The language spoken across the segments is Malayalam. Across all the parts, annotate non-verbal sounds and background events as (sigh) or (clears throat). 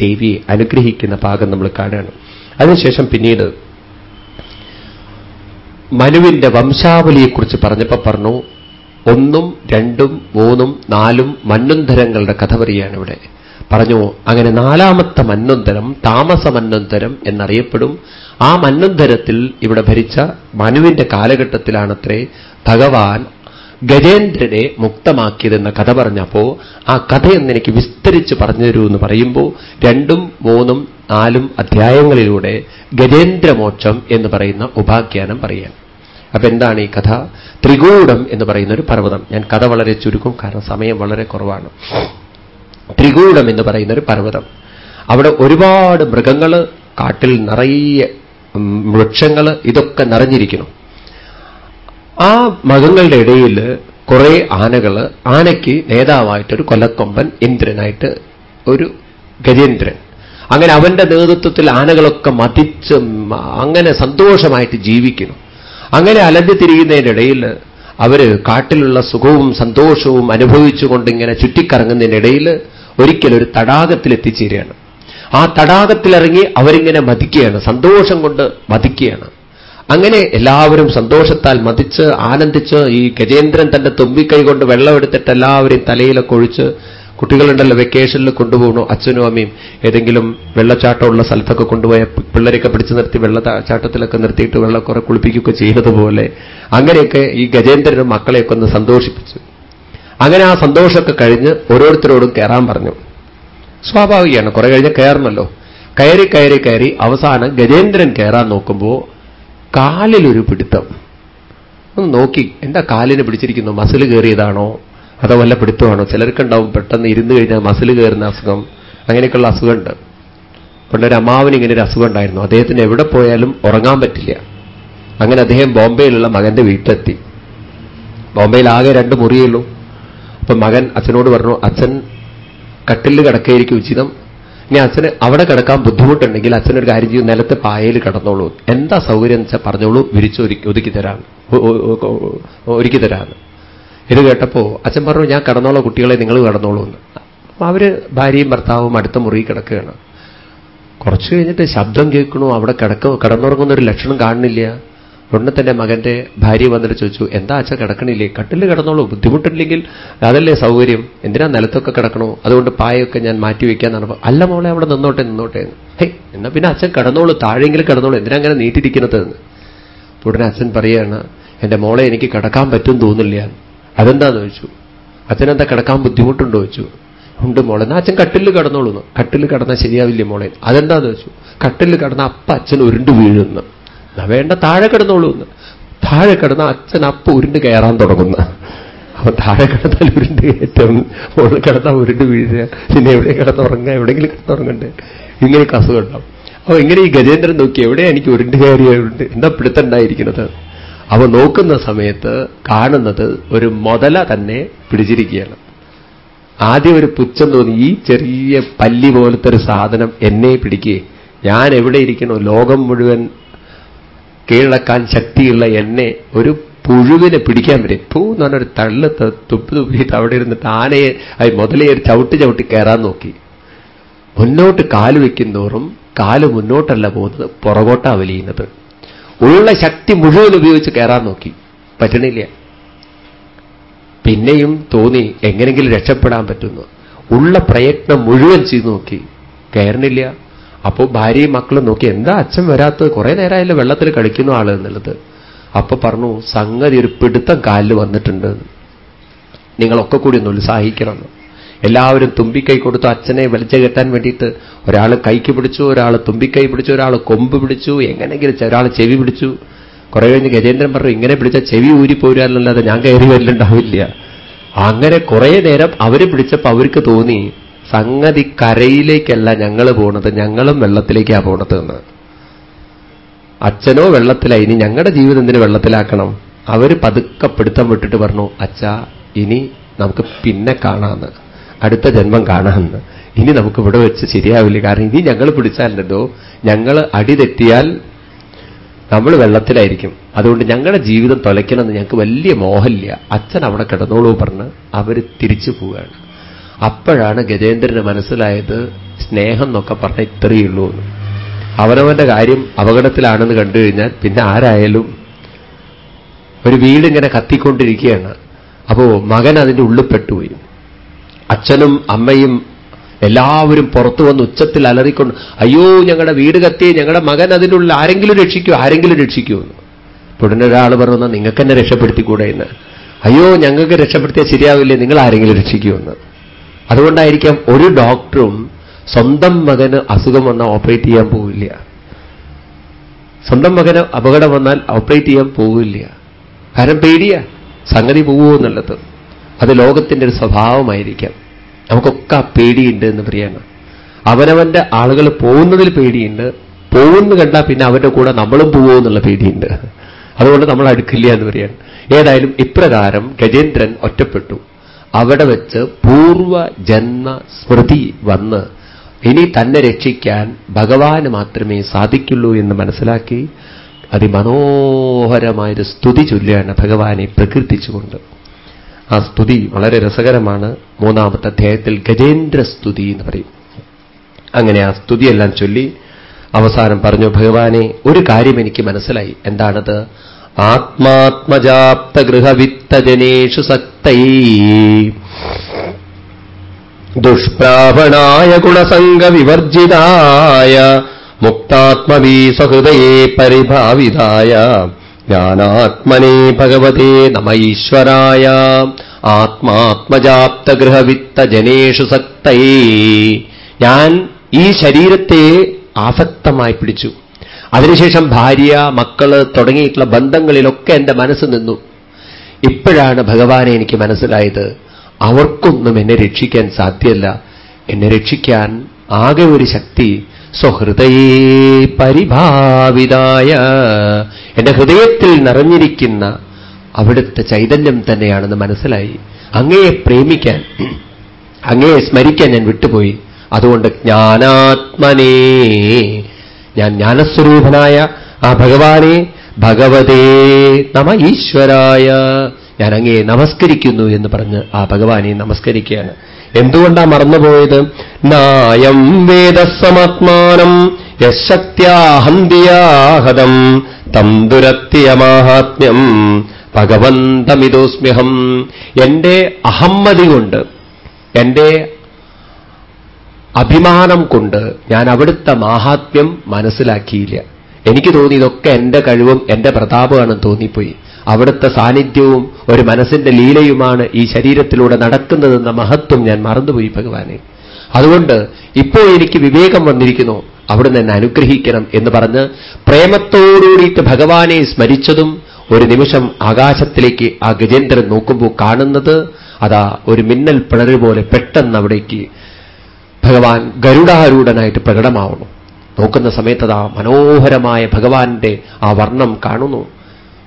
ദേവിയെ അനുഗ്രഹിക്കുന്ന ഭാഗം നമ്മൾ കാണുകയാണ്. അതിനുശേഷം പിന്നീട് മനുവിന്റെ വംശാവലിയെക്കുറിച്ച് പറഞ്ഞപ്പോൾ പറഞ്ഞു ഒന്നും രണ്ടും മൂന്നും നാലും മന്നുന്തരങ്ങളുടെ കഥ പറയുകയാണ് ഇവിടെ. പറഞ്ഞു അങ്ങനെ നാലാമത്തെ മന്നുന്തരം താമസ മന്നുന്തരം എന്നറിയപ്പെടും. ആ മന്നുന്തരത്തിൽ ഇവിടെ ഭരിച്ച മനുവിന്റെ കാലഘട്ടത്തിലാണത്രേ ഭഗവാൻ ഗജേന്ദ്രനെ മുക്തമാക്കിയതെന്ന കഥ പറഞ്ഞപ്പോ ആ കഥയെന്ന് എനിക്ക് വിസ്തരിച്ച് പറഞ്ഞു തരൂ എന്ന് പറയുമ്പോൾ രണ്ടും മൂന്നും നാലും അധ്യായങ്ങളിലൂടെ ഗജേന്ദ്രമോക്ഷം എന്ന് പറയുന്ന ഉപാഖ്യാനം പറയാൻ. അപ്പൊ എന്താണ് ഈ കഥ? ത്രികൂടം എന്ന് പറയുന്ന ഒരു പർവതം. ഞാൻ കഥ വളരെ ചുരുക്കും കാരണം സമയം വളരെ കുറവാണ്. ത്രികൂടം എന്ന് പറയുന്ന ഒരു പർവതം. അവിടെ ഒരുപാട് മൃഗങ്ങൾ കാട്ടിൽ നിറയെ വൃക്ഷങ്ങൾ ഇതൊക്കെ നിറഞ്ഞിരിക്കുന്നു. ആ മൃഗങ്ങളുടെ ഇടയിൽ കുറെ ആനകൾ ആനയ്ക്ക് നേതാവായിട്ടൊരു കൊലക്കൊമ്പൻ ഇന്ദ്രനായിട്ട് ഒരു ഗജേന്ദ്രൻ. അങ്ങനെ അവന്റെ നേതൃത്വത്തിൽ ആനകളൊക്കെ മതിച്ച് അങ്ങനെ സന്തോഷമായിട്ട് ജീവിക്കുന്നു. അങ്ങനെ അലഞ്ഞു തിരിയുന്നതിനിടയിൽ അവർ കാട്ടിലുള്ള സുഖവും സന്തോഷവും അനുഭവിച്ചുകൊണ്ട് ഇങ്ങനെ ചുറ്റിക്കറങ്ങുന്നതിനിടയിൽ ഒരിക്കലൊരു തടാകത്തിൽ എത്തിച്ചേരുകയാണ്. ആ തടാകത്തിലിറങ്ങി അവരിങ്ങനെ മതിക്കുകയാണ് സന്തോഷം കൊണ്ട് മതിക്കുകയാണ്. അങ്ങനെ എല്ലാവരും സന്തോഷത്താൽ മതിച്ച് ആനന്ദിച്ച് ഈ ഗജേന്ദ്രൻ തന്റെ തുമ്പിക്കൈ കൊണ്ട് വെള്ളമെടുത്തിട്ട് എല്ലാവരെയും തലയിലൊക്കെ ഒഴിച്ച് കുട്ടികളുണ്ടല്ലോ വെക്കേഷനിൽ കൊണ്ടുപോകണോ അച്ഛനും അമ്മയും. ഏതെങ്കിലും വെള്ളച്ചാട്ടമുള്ള സ്ഥലത്തൊക്കെ കൊണ്ടുപോയ പിള്ളേരെയൊക്കെ പിടിച്ചു നിർത്തി വെള്ള ചാട്ടത്തിലൊക്കെ നിർത്തിയിട്ട് വെള്ളം കുറെ കുളിപ്പിക്കുകയൊക്കെ ചെയ്യുന്നത് പോലെ അങ്ങനെയൊക്കെ ഈ ഗജേന്ദ്രനും മക്കളെയൊക്കെ ഒന്ന് സന്തോഷിപ്പിച്ചു. അങ്ങനെ ആ സന്തോഷമൊക്കെ കഴിഞ്ഞ് ഓരോരുത്തരോടും കയറാൻ പറഞ്ഞു. സ്വാഭാവികമാണ് കുറെ കഴിഞ്ഞ് കയറണമല്ലോ കയറി കയറി കയറി അവസാനം ഗജേന്ദ്രൻ കയറാൻ നോക്കുമ്പോൾ കാലിലൊരു പിടുത്തം. ഒന്ന് നോക്കി എന്താ കാലിന് പിടിച്ചിരിക്കുന്നു? മസിൽ കയറിയതാണോ? അതോ വല്ല പിടുത്തമാണോ? ചിലർക്കുണ്ടാവും പെട്ടെന്ന് ഇരുന്ന് കഴിഞ്ഞാൽ മസിൽ കയറുന്ന അസുഖം. അങ്ങനെയൊക്കെയുള്ള അസുഖമുണ്ട്. പണ്ടൊരു അമ്മാവിന് ഇങ്ങനെ ഒരു അസുഖം ഉണ്ടായിരുന്നു. അദ്ദേഹത്തിന് എവിടെ പോയാലും ഉറങ്ങാൻ പറ്റില്ല. അങ്ങനെ അദ്ദേഹം ബോംബെയിലുള്ള മകന്റെ വീട്ടിലെത്തി. ബോംബെയിൽ ആകെ രണ്ട് മുറിയുള്ളൂ അപ്പൊ മകൻ അച്ഛനോട് പറഞ്ഞു അച്ഛൻ കട്ടിലിൽ കിടക്കുകയായിരിക്കും ഉചിതം. ഇനി അച്ഛന് അവിടെ കിടക്കാൻ ബുദ്ധിമുട്ടുണ്ടെങ്കിൽ അച്ഛനൊരു കാര്യം ചെയ്യും നിലത്ത് പായയിൽ കിടന്നോളൂ. എന്താ സൗകര്യം വെച്ചാൽ പറഞ്ഞോളൂ വിരിച്ചു ഒതുക്കി തരാം ഒരുക്കി തരാമെന്ന് ഇത് കേട്ടപ്പോ അച്ഛൻ പറഞ്ഞു ഞാൻ കിടന്നോളൂ കുട്ടികളെ നിങ്ങൾ കിടന്നോളൂ എന്ന്. അവർ ഭാര്യയും ഭർത്താവും അടുത്ത മുറി കിടക്കുകയാണ്. കുറച്ച് കഴിഞ്ഞിട്ട് ശബ്ദം കേൾക്കണു അവിടെ കിടക്ക കിടന്നുറങ്ങുന്ന ഒരു ലക്ഷണം കാണുന്നില്ല. ഉടനെ മകന്റെ ഭാര്യ വന്നിട്ട് ചോദിച്ചു എന്താ അച്ഛൻ കിടക്കണില്ലേ? കട്ടിൽ കിടന്നോളൂ ബുദ്ധിമുട്ടില്ലെങ്കിൽ അതല്ലേ സൗകര്യം? എന്തിനാ നിലത്തൊക്കെ കിടക്കണോ? അതുകൊണ്ട് പായൊക്കെ ഞാൻ മാറ്റി വെക്കാന്നാണ് അല്ല മോളെ അവിടെ നിന്നോട്ടെ നിന്നോട്ടെ. ഹേ എന്നാ പിന്നെ അച്ഛൻ കിടന്നോളൂ താഴെങ്കിലും കിടന്നോളൂ. എന്തിനാ അങ്ങനെ നീട്ടിരിക്കുന്നത് എന്ന് ഉടനെ അച്ഛൻ പറയാണ് എന്റെ മോളെ എനിക്ക് കിടക്കാൻ പറ്റും തോന്നില്ല അതെന്താന്ന്? ചോദിച്ചു. അച്ഛനെന്താ കിടക്കാൻ ബുദ്ധിമുട്ടുണ്ടോ? ചോദിച്ചു. ഉണ്ട് മോളെ എന്നാ അച്ഛൻ കട്ടിൽ കിടന്നോളൂ കട്ടിൽ കിടന്നാൽ ശരിയാവില്ലേ മോളെ? അതെന്താന്ന്? ചോദിച്ചു. കട്ടിൽ കിടന്ന അപ്പ അച്ഛൻ ഉരുണ്ട് വീഴുന്നു. വേണ്ട താഴെ കിടന്നോളൂ എന്ന്. താഴെ കിടന്ന അച്ഛൻ അപ്പ ഉരുണ്ട് കയറാൻ തുടങ്ങുന്ന. അപ്പൊ താഴെ കിടന്നാൽ ഉരുണ്ട് കയറ്റം മുകളിൽ കിടന്നാൽ ഉരുണ്ട് വീഴുക പിന്നെ എവിടെ കിടന്നുറങ്ങുക എവിടെയെങ്കിലും കിടന്നുറങ്ങണ്ടേ ഇങ്ങനെയൊക്കെ അസുഖം ഉണ്ടാവും. അപ്പൊ ഇങ്ങനെ ഈ ഗജേന്ദ്രൻ നോക്കി എവിടെ എനിക്ക് ഉരുണ്ട് കയറിയുണ്ട് എന്താ പിടുത്തുണ്ടായിരിക്കുന്നത് അവ നോക്കുന്ന സമയത്ത് കാണുന്നത് ഒരു മുതല തന്നെ പിടിച്ചിരിക്കുകയാണ്. ആദ്യം ഒരു പുച്ഛം തോന്നി ഈ ചെറിയ പല്ലി പോലത്തെ ഒരു സാധനം എന്നെ പിടിക്കുകയെ ഞാൻ എവിടെ ഇരിക്കണോ? ലോകം മുഴുവൻ കീഴടക്കാൻ ശക്തിയുള്ള എന്നെ ഒരു പുഴുവിനെ പിടിക്കാൻ പറ്റും പൂ എന്ന് പറഞ്ഞൊരു തള്ളു തുപ്പ് തുപ്പിയിട്ട് അവിടെ ഇരുന്നിട്ട് ആനയെ അത് മുതലേ ഒരു ചവിട്ടി ചവിട്ടി കയറാൻ നോക്കി. മുന്നോട്ട് കാൽ വയ്ക്കും തോറും കാൽ മുന്നോട്ടല്ല പോകുന്നത് പുറകോട്ടാ വലിയുന്നത്. ഉള്ള ശക്തി മുഴുവൻ ഉപയോഗിച്ച് കയറാൻ നോക്കി. പറ്റണില്ല. പിന്നെയും തോന്നി എങ്ങനെങ്കിലും രക്ഷപ്പെടാൻ പറ്റുന്നു. ഉള്ള പ്രയത്നം മുഴുവൻ ചെയ്തു നോക്കി. കയറണില്ല. അപ്പോൾ ഭാര്യയും മക്കളും നോക്കി എന്താ അച്ഛൻ വരാത്തത്? കുറെ നേരമായല്ലോ വെള്ളത്തിൽ കളിക്കുന്ന ആൾ എന്നുള്ളത്. അപ്പൊ പറഞ്ഞു സംഗതി ഒരു പിടുത്തം കാലിൽ വന്നിട്ടുണ്ട്. നിങ്ങളൊക്കെ കൂടി ഒന്ന് ഉത്സാഹിക്കണം. എല്ലാവരും തുമ്പിക്കൈ കൊടുത്തു. അച്ഛനെ വലിച്ചു കെട്ടാൻ വേണ്ടിയിട്ട് ഒരാൾ കൈക്ക് പിടിച്ചു ഒരാൾ തുമ്പിക്കൈ പിടിച്ചു ഒരാൾ കൊമ്പ് പിടിച്ചു എങ്ങനെങ്കിലും ഒരാൾ ചെവി പിടിച്ചു. കുറെ കഴിഞ്ഞ് ഗജേന്ദ്രൻ പറഞ്ഞു ഇങ്ങനെ പിടിച്ച ചെവി ഊരിപ്പോരാല്ലാതെ ഞാൻ കയറി വരലുണ്ടാവില്ല. അങ്ങനെ കുറെ നേരം അവർ പിടിച്ചപ്പോൾ അവർക്ക് തോന്നി സംഗതി കരയിലേക്കല്ല ഞങ്ങൾ പോണത്. ഞങ്ങളും വെള്ളത്തിലേക്കാ പോണത് എന്ന്. അച്ഛനോ വെള്ളത്തിലായി ഇനി ഞങ്ങളുടെ ജീവിതം എന്തിനു വെള്ളത്തിലാക്കണം? അവർ പതുക്കെ പിടുത്തം വിട്ടിട്ട് പറഞ്ഞു അച്ഛാ ഇനി നമുക്ക് പിന്നെ കാണാമെന്ന് അടുത്ത ജന്മം കാണാമെന്ന് ഇനി നമുക്ക് ഇവിടെ വെച്ച് ശരിയാവില്ല. കാരണം ഇനി ഞങ്ങൾ പിടിച്ചാലുണ്ടോ ഞങ്ങൾ അടി തെറ്റിയാൽ നമ്മൾ വെള്ളത്തിലായിരിക്കും. അതുകൊണ്ട് ഞങ്ങളുടെ ജീവിതം തുലയ്ക്കണമെന്ന് ഞങ്ങൾക്ക് വലിയ മോഹമില്ല. അച്ഛൻ അവിടെ കിടന്നോളൂ പറഞ്ഞ് അവർ തിരിച്ചു പോവുകയാണ്. അപ്പോഴാണ് ഗജേന്ദ്രന് മനസ്സിലായത് സ്നേഹം എന്നൊക്കെ പറഞ്ഞ ഇത്രയുള്ളൂ എന്ന്. അവനവന്റെ കാര്യം അപകടത്തിലാണെന്ന് കണ്ടു കഴിഞ്ഞാൽ പിന്നെ ആരായാലും ഒരു വീടിങ്ങനെ കത്തിക്കൊണ്ടിരിക്കുകയാണ്. അപ്പോ മകൻ അതിന്റെ ഉള്ളിൽ പെട്ടുപോയി. അച്ഛനും അമ്മയും എല്ലാവരും പുറത്തു വന്ന് ഉച്ചത്തിൽ അലറിക്കൊണ്ട് അയ്യോ ഞങ്ങളുടെ വീട് കത്തി ഞങ്ങളുടെ മകൻ അതിനുള്ളിൽ ആരെങ്കിലും രക്ഷിക്കൂ ആരെങ്കിലും രക്ഷിക്കൂ എന്ന്. ഉടനെ ഒരാൾ നിങ്ങൾക്ക് എന്നെ രക്ഷപ്പെടുത്തിക്കൂടെ? എന്ന്. അയ്യോ ഞങ്ങൾക്ക് രക്ഷപ്പെടുത്തിയാൽ ശരിയാവില്ലേ നിങ്ങൾ ആരെങ്കിലും രക്ഷിക്കുമെന്ന് അതുകൊണ്ടായിരിക്കാം ഒരു ഡോക്ടറും സ്വന്തം മകന് അസുഖം വന്നാൽ ഓപ്പറേറ്റ് ചെയ്യാൻ പോവില്ല. സ്വന്തം മകന് അപകടം വന്നാൽ ഓപ്പറേറ്റ് ചെയ്യാൻ പോവില്ല. കാരണം പേടിയ. സംഗതി പോവുമോ എന്നുള്ളത്. അത് ലോകത്തിന്റെ ഒരു സ്വഭാവമായിരിക്കാം. നമുക്കൊക്കെ പേടിയുണ്ട് എന്ന് പറയാണ്. അവനവന്റെ ആളുകൾ പോകുന്നതിൽ പേടിയുണ്ട്. പോകുന്നു കണ്ടാൽ പിന്നെ അവരുടെ കൂടെ നമ്മളും പോവുമോ എന്നുള്ള പേടിയുണ്ട്. അതുകൊണ്ട് നമ്മൾ അടുക്കില്ല എന്ന് പറയാണ്. ഏതായാലും ഇപ്രകാരം ഗജേന്ദ്രൻ ഒറ്റപ്പെട്ടു. അവിടെ വെച്ച് പൂർവ ജന്മ സ്മൃതി വന്ന് ഇനി തന്നെ രക്ഷിക്കാൻ ഭഗവാന് മാത്രമേ സാധിക്കുള്ളൂ എന്ന് മനസ്സിലാക്കി അതിമനോഹരമായൊരു സ്തുതി ചൊല്ലുകയാണ് ഭഗവാനെ പ്രകീർത്തിച്ചുകൊണ്ട്. ആ സ്തുതി വളരെ രസകരമാണ്. മൂന്നാമത്തെ അധ്യായത്തിൽ ഗജേന്ദ്ര സ്തുതി എന്ന് പറയും. അങ്ങനെ ആ സ്തുതിയെല്ലാം ചൊല്ലി അവസാനം പറഞ്ഞു ഭഗവാനെ ഒരു കാര്യം എനിക്ക് മനസ്സിലായി. എന്താണത്? ആത്മാത്മജാപ്ത ഗൃഹവിത്തജനേഷു സക്തൈ. ദുഷ്പ്രാവണായ ഗുണസംഗവിവർജിതായ മുക്താത്മവീ സഹൃദയേ പരിഭാവിതായ ജ്ഞാനാത്മനെ ഭഗവതേ നമ ഈശ്വരായ ആത്മാത്മജാപ്തഗൃഹവിത്തജനേഷു സക്തൈ. ഞാൻ ഈ ശരീരത്തെ ആസക്തമായി പിടിച്ചു. അതിനുശേഷം ഭാര്യ മക്കൾ തുടങ്ങിയിട്ടുള്ള ബന്ധങ്ങളിലൊക്കെ എന്റെ മനസ്സ് നിന്നു. ഇപ്പോഴാണ് ഭഗവാനെ എനിക്ക് മനസ്സിലായത് അവർക്കൊന്നും എന്നെ രക്ഷിക്കാൻ സാധ്യല്ല. എന്നെ രക്ഷിക്കാൻ ആകെ ഒരു ശക്തി സ്വഹൃദയേ പരിഭാവിതായ. എന്റെ ഹൃദയത്തിൽ നിറഞ്ഞിരിക്കുന്ന അവിടുത്തെ ചൈതന്യം തന്നെയാണെന്ന് മനസ്സിലായി. അങ്ങയെ പ്രേമിക്കാൻ അങ്ങയെ സ്മരിക്കാൻ ഞാൻ വിട്ടുപോയി. അതുകൊണ്ട് ജ്ഞാനാത്മനേ ഞാൻ ജ്ഞാനസ്വരൂപനായ ആ ഭഗവാനെ ഭഗവതേ നമ ഈശ്വരായ. ഞാൻ അങ്ങയെ നമസ്കരിക്കുന്നു എന്ന് പറഞ്ഞ് ആ ഭഗവാനെ നമസ്കരിക്കുകയാണ്. എന്തുകൊണ്ടാ മറന്നുപോയത്? നായം വേദസമാത്മാനം യശക്തിയാഹന്തിയാഹതം തം ദുരത്തിയമാഹാത്മ്യം ഭഗവന്തമിതോസ്മ്യഹം. എന്റെ അഹമ്മതി കൊണ്ട് എന്റെ അഭിമാനം കൊണ്ട് ഞാൻ അവിടുത്തെ മാഹാത്മ്യം മനസ്സിലാക്കിയില്ല. എനിക്ക് തോന്നി ഇതൊക്കെ എന്റെ കഴിവും എന്റെ പ്രതാപമാണെന്ന് തോന്നിപ്പോയി. അവിടുത്തെ സാന്നിധ്യവും ഒരു മനസ്സിന്റെ ലീലയുമാണ് ഈ ശരീരത്തിലൂടെ നടക്കുന്നതെന്ന മഹത്വം ഞാൻ മറന്നുപോയി ഭഗവാനെ. അതുകൊണ്ട് ഇപ്പോൾ എനിക്ക് വിവേകം വന്നിരിക്കുന്നു അവിടുന്ന് എന്നെ അനുഗ്രഹിക്കണം എന്ന് പറഞ്ഞ് പ്രേമത്തോടുകൂടിയിട്ട് ഭഗവാനെ സ്മരിച്ചതും ഒരു നിമിഷം ആകാശത്തിലേക്ക് ആ ഗജേന്ദ്രൻ നോക്കുമ്പോൾ കാണുന്നത് അതാ ഒരു മിന്നൽ പിണറ് പോലെ പെട്ടെന്ന് അവിടേക്ക് ഭഗവാൻ ഗരുഡാരൂഢനായിട്ട് പ്രകടമാവുന്നു. നോക്കുന്ന സമയത്ത് ആ മനോഹരമായ ഭഗവാന്റെ ആ വർണം കാണുന്നു.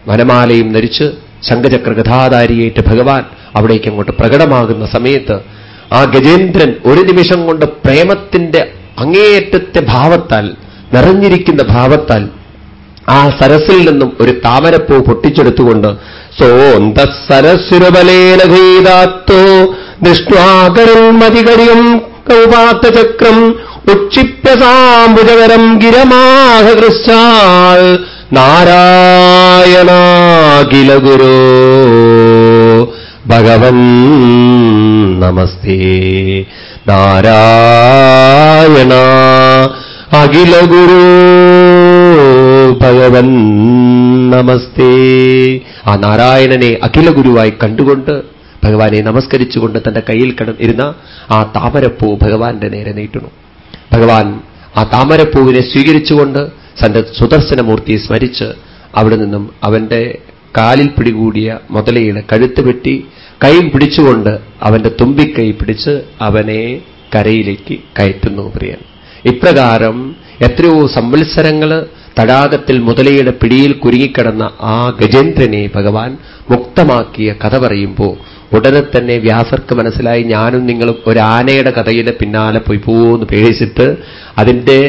വനമാലയും ധരിച്ച് ശങ്കചക്ര കഥാധാരിയേറ്റ് ഭഗവാൻ അവിടേക്ക് അങ്ങോട്ട് പ്രകടമാകുന്ന സമയത്ത് ആ ഗജേന്ദ്രൻ ഒരു നിമിഷം കൊണ്ട് പ്രേമത്തിന്റെ അങ്ങേയറ്റത്തെ ഭാവത്താൽ നിറഞ്ഞിരിക്കുന്ന ഭാവത്താൽ ആ സരസിൽ നിന്നും ഒരു താമരപ്പൂ പൊട്ടിച്ചെടുത്തുകൊണ്ട് സോന്ത സരസുരബലേന ഗീതാത്തോ ദൃഷ്ടാകരൻ മതികരിയും കൗപാത്തചക്രം ഉക്ഷിപ്യസാംബുജകരം ഗിരമാഹൃശാൽ നാരായണാഖില ഗുരോ. ഭഗവൻ നമസ്തേ. നാരായണ അഖില ഗുരു. ഭഗവൻ നമസ്തേ. ആ നാരായണനെ അഖില ഗുരുവായി കണ്ടുകൊണ്ട് ഭഗവാനെ നമസ്കരിച്ചുകൊണ്ട് തന്റെ കയ്യിൽ കിടന്നിരുന്ന ആ താമരപ്പൂ ഭഗവാന്റെ നേരെ നീട്ടുന്നു. ഭഗവാൻ ആ താമരപ്പൂവിനെ സ്വീകരിച്ചുകൊണ്ട് തന്റെ സുദർശനമൂർത്തിയെ സ്മരിച്ച് അവിടെ നിന്നും അവന്റെ കാലിൽ പിടികൂടിയ മുതലയുടെ കഴുത്ത് വെട്ടി കൈ പിടിച്ചുകൊണ്ട് അവന്റെ തുമ്പിക്കൈ പിടിച്ച് അവനെ കരയിലേക്ക് കയറ്റുന്നു പ്രിയൻ. ഇപ്രകാരം എത്രയോ സംവത്സരങ്ങൾ തടാകത്തിൽ മുതലയുടെ പിടിയിൽ കുരുങ്ങിക്കിടന്ന ആ ഗജേന്ദ്രനെ ഭഗവാൻ മുക്തമാക്കിയ കഥ പറയുമ്പോൾ ഉടനെ തന്നെ വ്യാസർക്ക് മനസ്സിലായി ഞാനും നിങ്ങളും ഒരു ആനയുടെ കഥയുടെ പിന്നാലെ പോയി പോന്ന് പേടിച്ചിട്ട് അതിന്റെ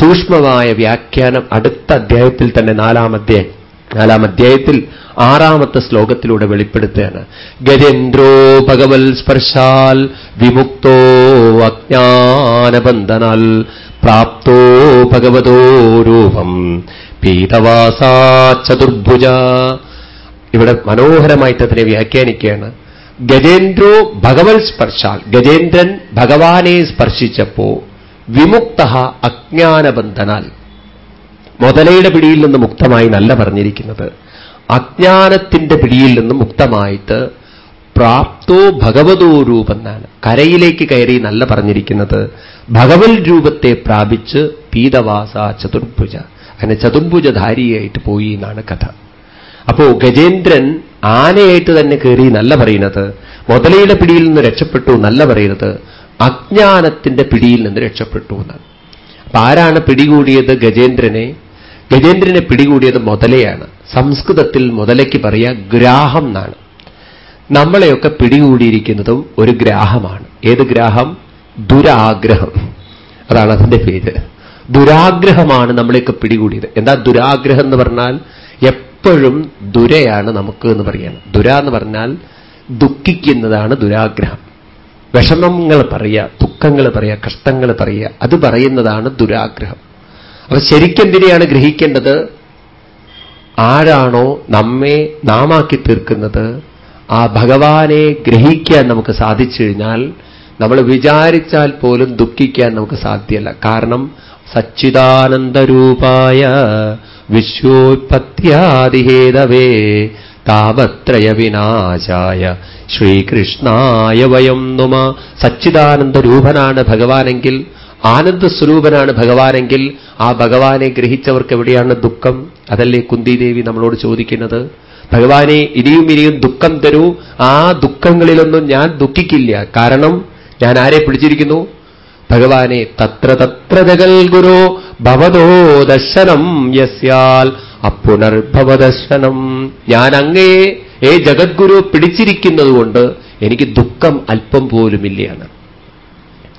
സൂക്ഷ്മമായ വ്യാഖ്യാനം അടുത്ത അധ്യായത്തിൽ തന്നെ നാലാം അധ്യായം നാലാം അധ്യായത്തിൽ ആറാമത്തെ ശ്ലോകത്തിലൂടെ വെളിപ്പെടുത്തുകയാണ്. ഗജേന്ദ്രോ ഭഗവൽ സ്പർശാൽ വിമുക്തോ അജ്ഞാനബന്ധനാൽ പ്രാപ്തോ ഭഗവതോ രൂപം. പീതവാസാ ചതുർഭുജ. ഇവിടെ മനോഹരമായിട്ട് അതിനെ വ്യാഖ്യാനിക്കുകയാണ്. ഗജേന്ദ്രോ ഭഗവൻ സ്പർശാൽ. ഗജേന്ദ്രൻ ഭഗവാനെ സ്പർശിച്ചപ്പോ വിമുക്ത അജ്ഞാനബന്ധനാൽ. മുതലയുടെ പിടിയിൽ നിന്ന് മുക്തമായി നല്ല പറഞ്ഞിരിക്കുന്നത്. അജ്ഞാനത്തിന്റെ പിടിയിൽ നിന്ന് മുക്തമായിട്ട് പ്രാപ്തോ ഭഗവതോ രൂപെന്നാണ്. കരയിലേക്ക് കയറി നല്ല പറഞ്ഞിരിക്കുന്നത് ഭഗവൽ രൂപത്തെ പ്രാപിച്ച് പീതവാസ ചതുർഭുജ അങ്ങനെ ചതുർഭുജധാരിയായിട്ട് പോയി എന്നാണ് കഥ. അപ്പോ ഗജേന്ദ്രൻ ആനയായിട്ട് തന്നെ കയറി നല്ല പറയുന്നത് മുതലയുടെ പിടിയിൽ നിന്ന് രക്ഷപ്പെട്ടു നല്ല പറയുന്നത് അജ്ഞാനത്തിന്റെ പിടിയിൽ നിന്ന് രക്ഷപ്പെട്ടു എന്നാണ്. അപ്പൊ ആരാണ് പിടികൂടിയത് ഗജേന്ദ്രനെ? ഗജേന്ദ്രനെ പിടികൂടിയത് മുതലയാണ്. സംസ്കൃതത്തിൽ മുതലയ്ക്ക് പറയുക ഗ്രാഹം എന്നാണ്. നമ്മളെയൊക്കെ പിടികൂടിയിരിക്കുന്നതും ഒരു ഗ്രാഹമാണ്. ഏത് ഗ്രാഹം? ദുരാഗ്രഹം. അതാണ് അതിന്റെ പേര്. ദുരാഗ്രഹമാണ് നമ്മളെയൊക്കെ പിടികൂടിയത്. എന്താ ദുരാഗ്രഹം എന്ന് പറഞ്ഞാൽ എപ്പോഴും ദുരയാണ് നമുക്ക് എന്ന് പറയാണ് ദുര എന്ന് പറഞ്ഞാൽ ദുഃഖിക്കുന്നതാണ് ദുരാഗ്രഹം. വിഷമങ്ങൾ പറയുക ദുഃഖങ്ങൾ പറയുക കഷ്ടങ്ങൾ പറയുക അത് പറയുന്നതാണ് ദുരാഗ്രഹം. അപ്പൊ ശരിക്കെന്തിനെയാണ് ഗ്രഹിക്കേണ്ടത്? ആരാണോ നമ്മെ നാമാക്കി തീർക്കുന്നത്? ആ ഭഗവാനെ ഗ്രഹിക്കാൻ നമുക്ക് സാധിച്ചു കഴിഞ്ഞാൽ നമ്മൾ വിചാരിച്ചാൽ പോലും ദുഃഖിക്കാൻ നമുക്ക് സാധ്യമല്ല കാരണം സച്ചിദാനന്ദരൂപായ വിശ്വോത്പത്യാദിഹേതവേ താപത്രയ വിനാശായ ശ്രീകൃഷ്ണായ വയം നുമ. സച്ചിദാനന്ദ രൂപനാണ് ഭഗവാനെങ്കിൽ ആനന്ദസ്വരൂപനാണ് ഭഗവാനെങ്കിൽ ആ ഭഗവാനെ ഗ്രഹിച്ചവർക്ക് എവിടെയാണ് ദുഃഖം? അതല്ലേ കുന്തിദേവി നമ്മളോട് ചോദിക്കുന്നത്? ഭഗവാനെ ഇനിയും ഇനിയും ദുഃഖം തരൂ. ആ ദുഃഖങ്ങളിലൊന്നും ഞാൻ ദുഃഖിക്കില്ല. കാരണം ഞാൻ ആരെ പിടിച്ചിരിക്കുന്നു? ഭഗവാനെ തത്ര തത്ര ജഗൽ ഗുരു ഭവതോ ദർശനം യസ്യാൽ അപ്പുനർഭവദർശനം ഞാൻ അങ്ങയെ ഏ ജഗദ്ഗുരു പിടിച്ചിരിക്കുന്നതുകൊണ്ട് എനിക്ക് ദുഃഖം അല്പം പോലുമില്ലയാണ്.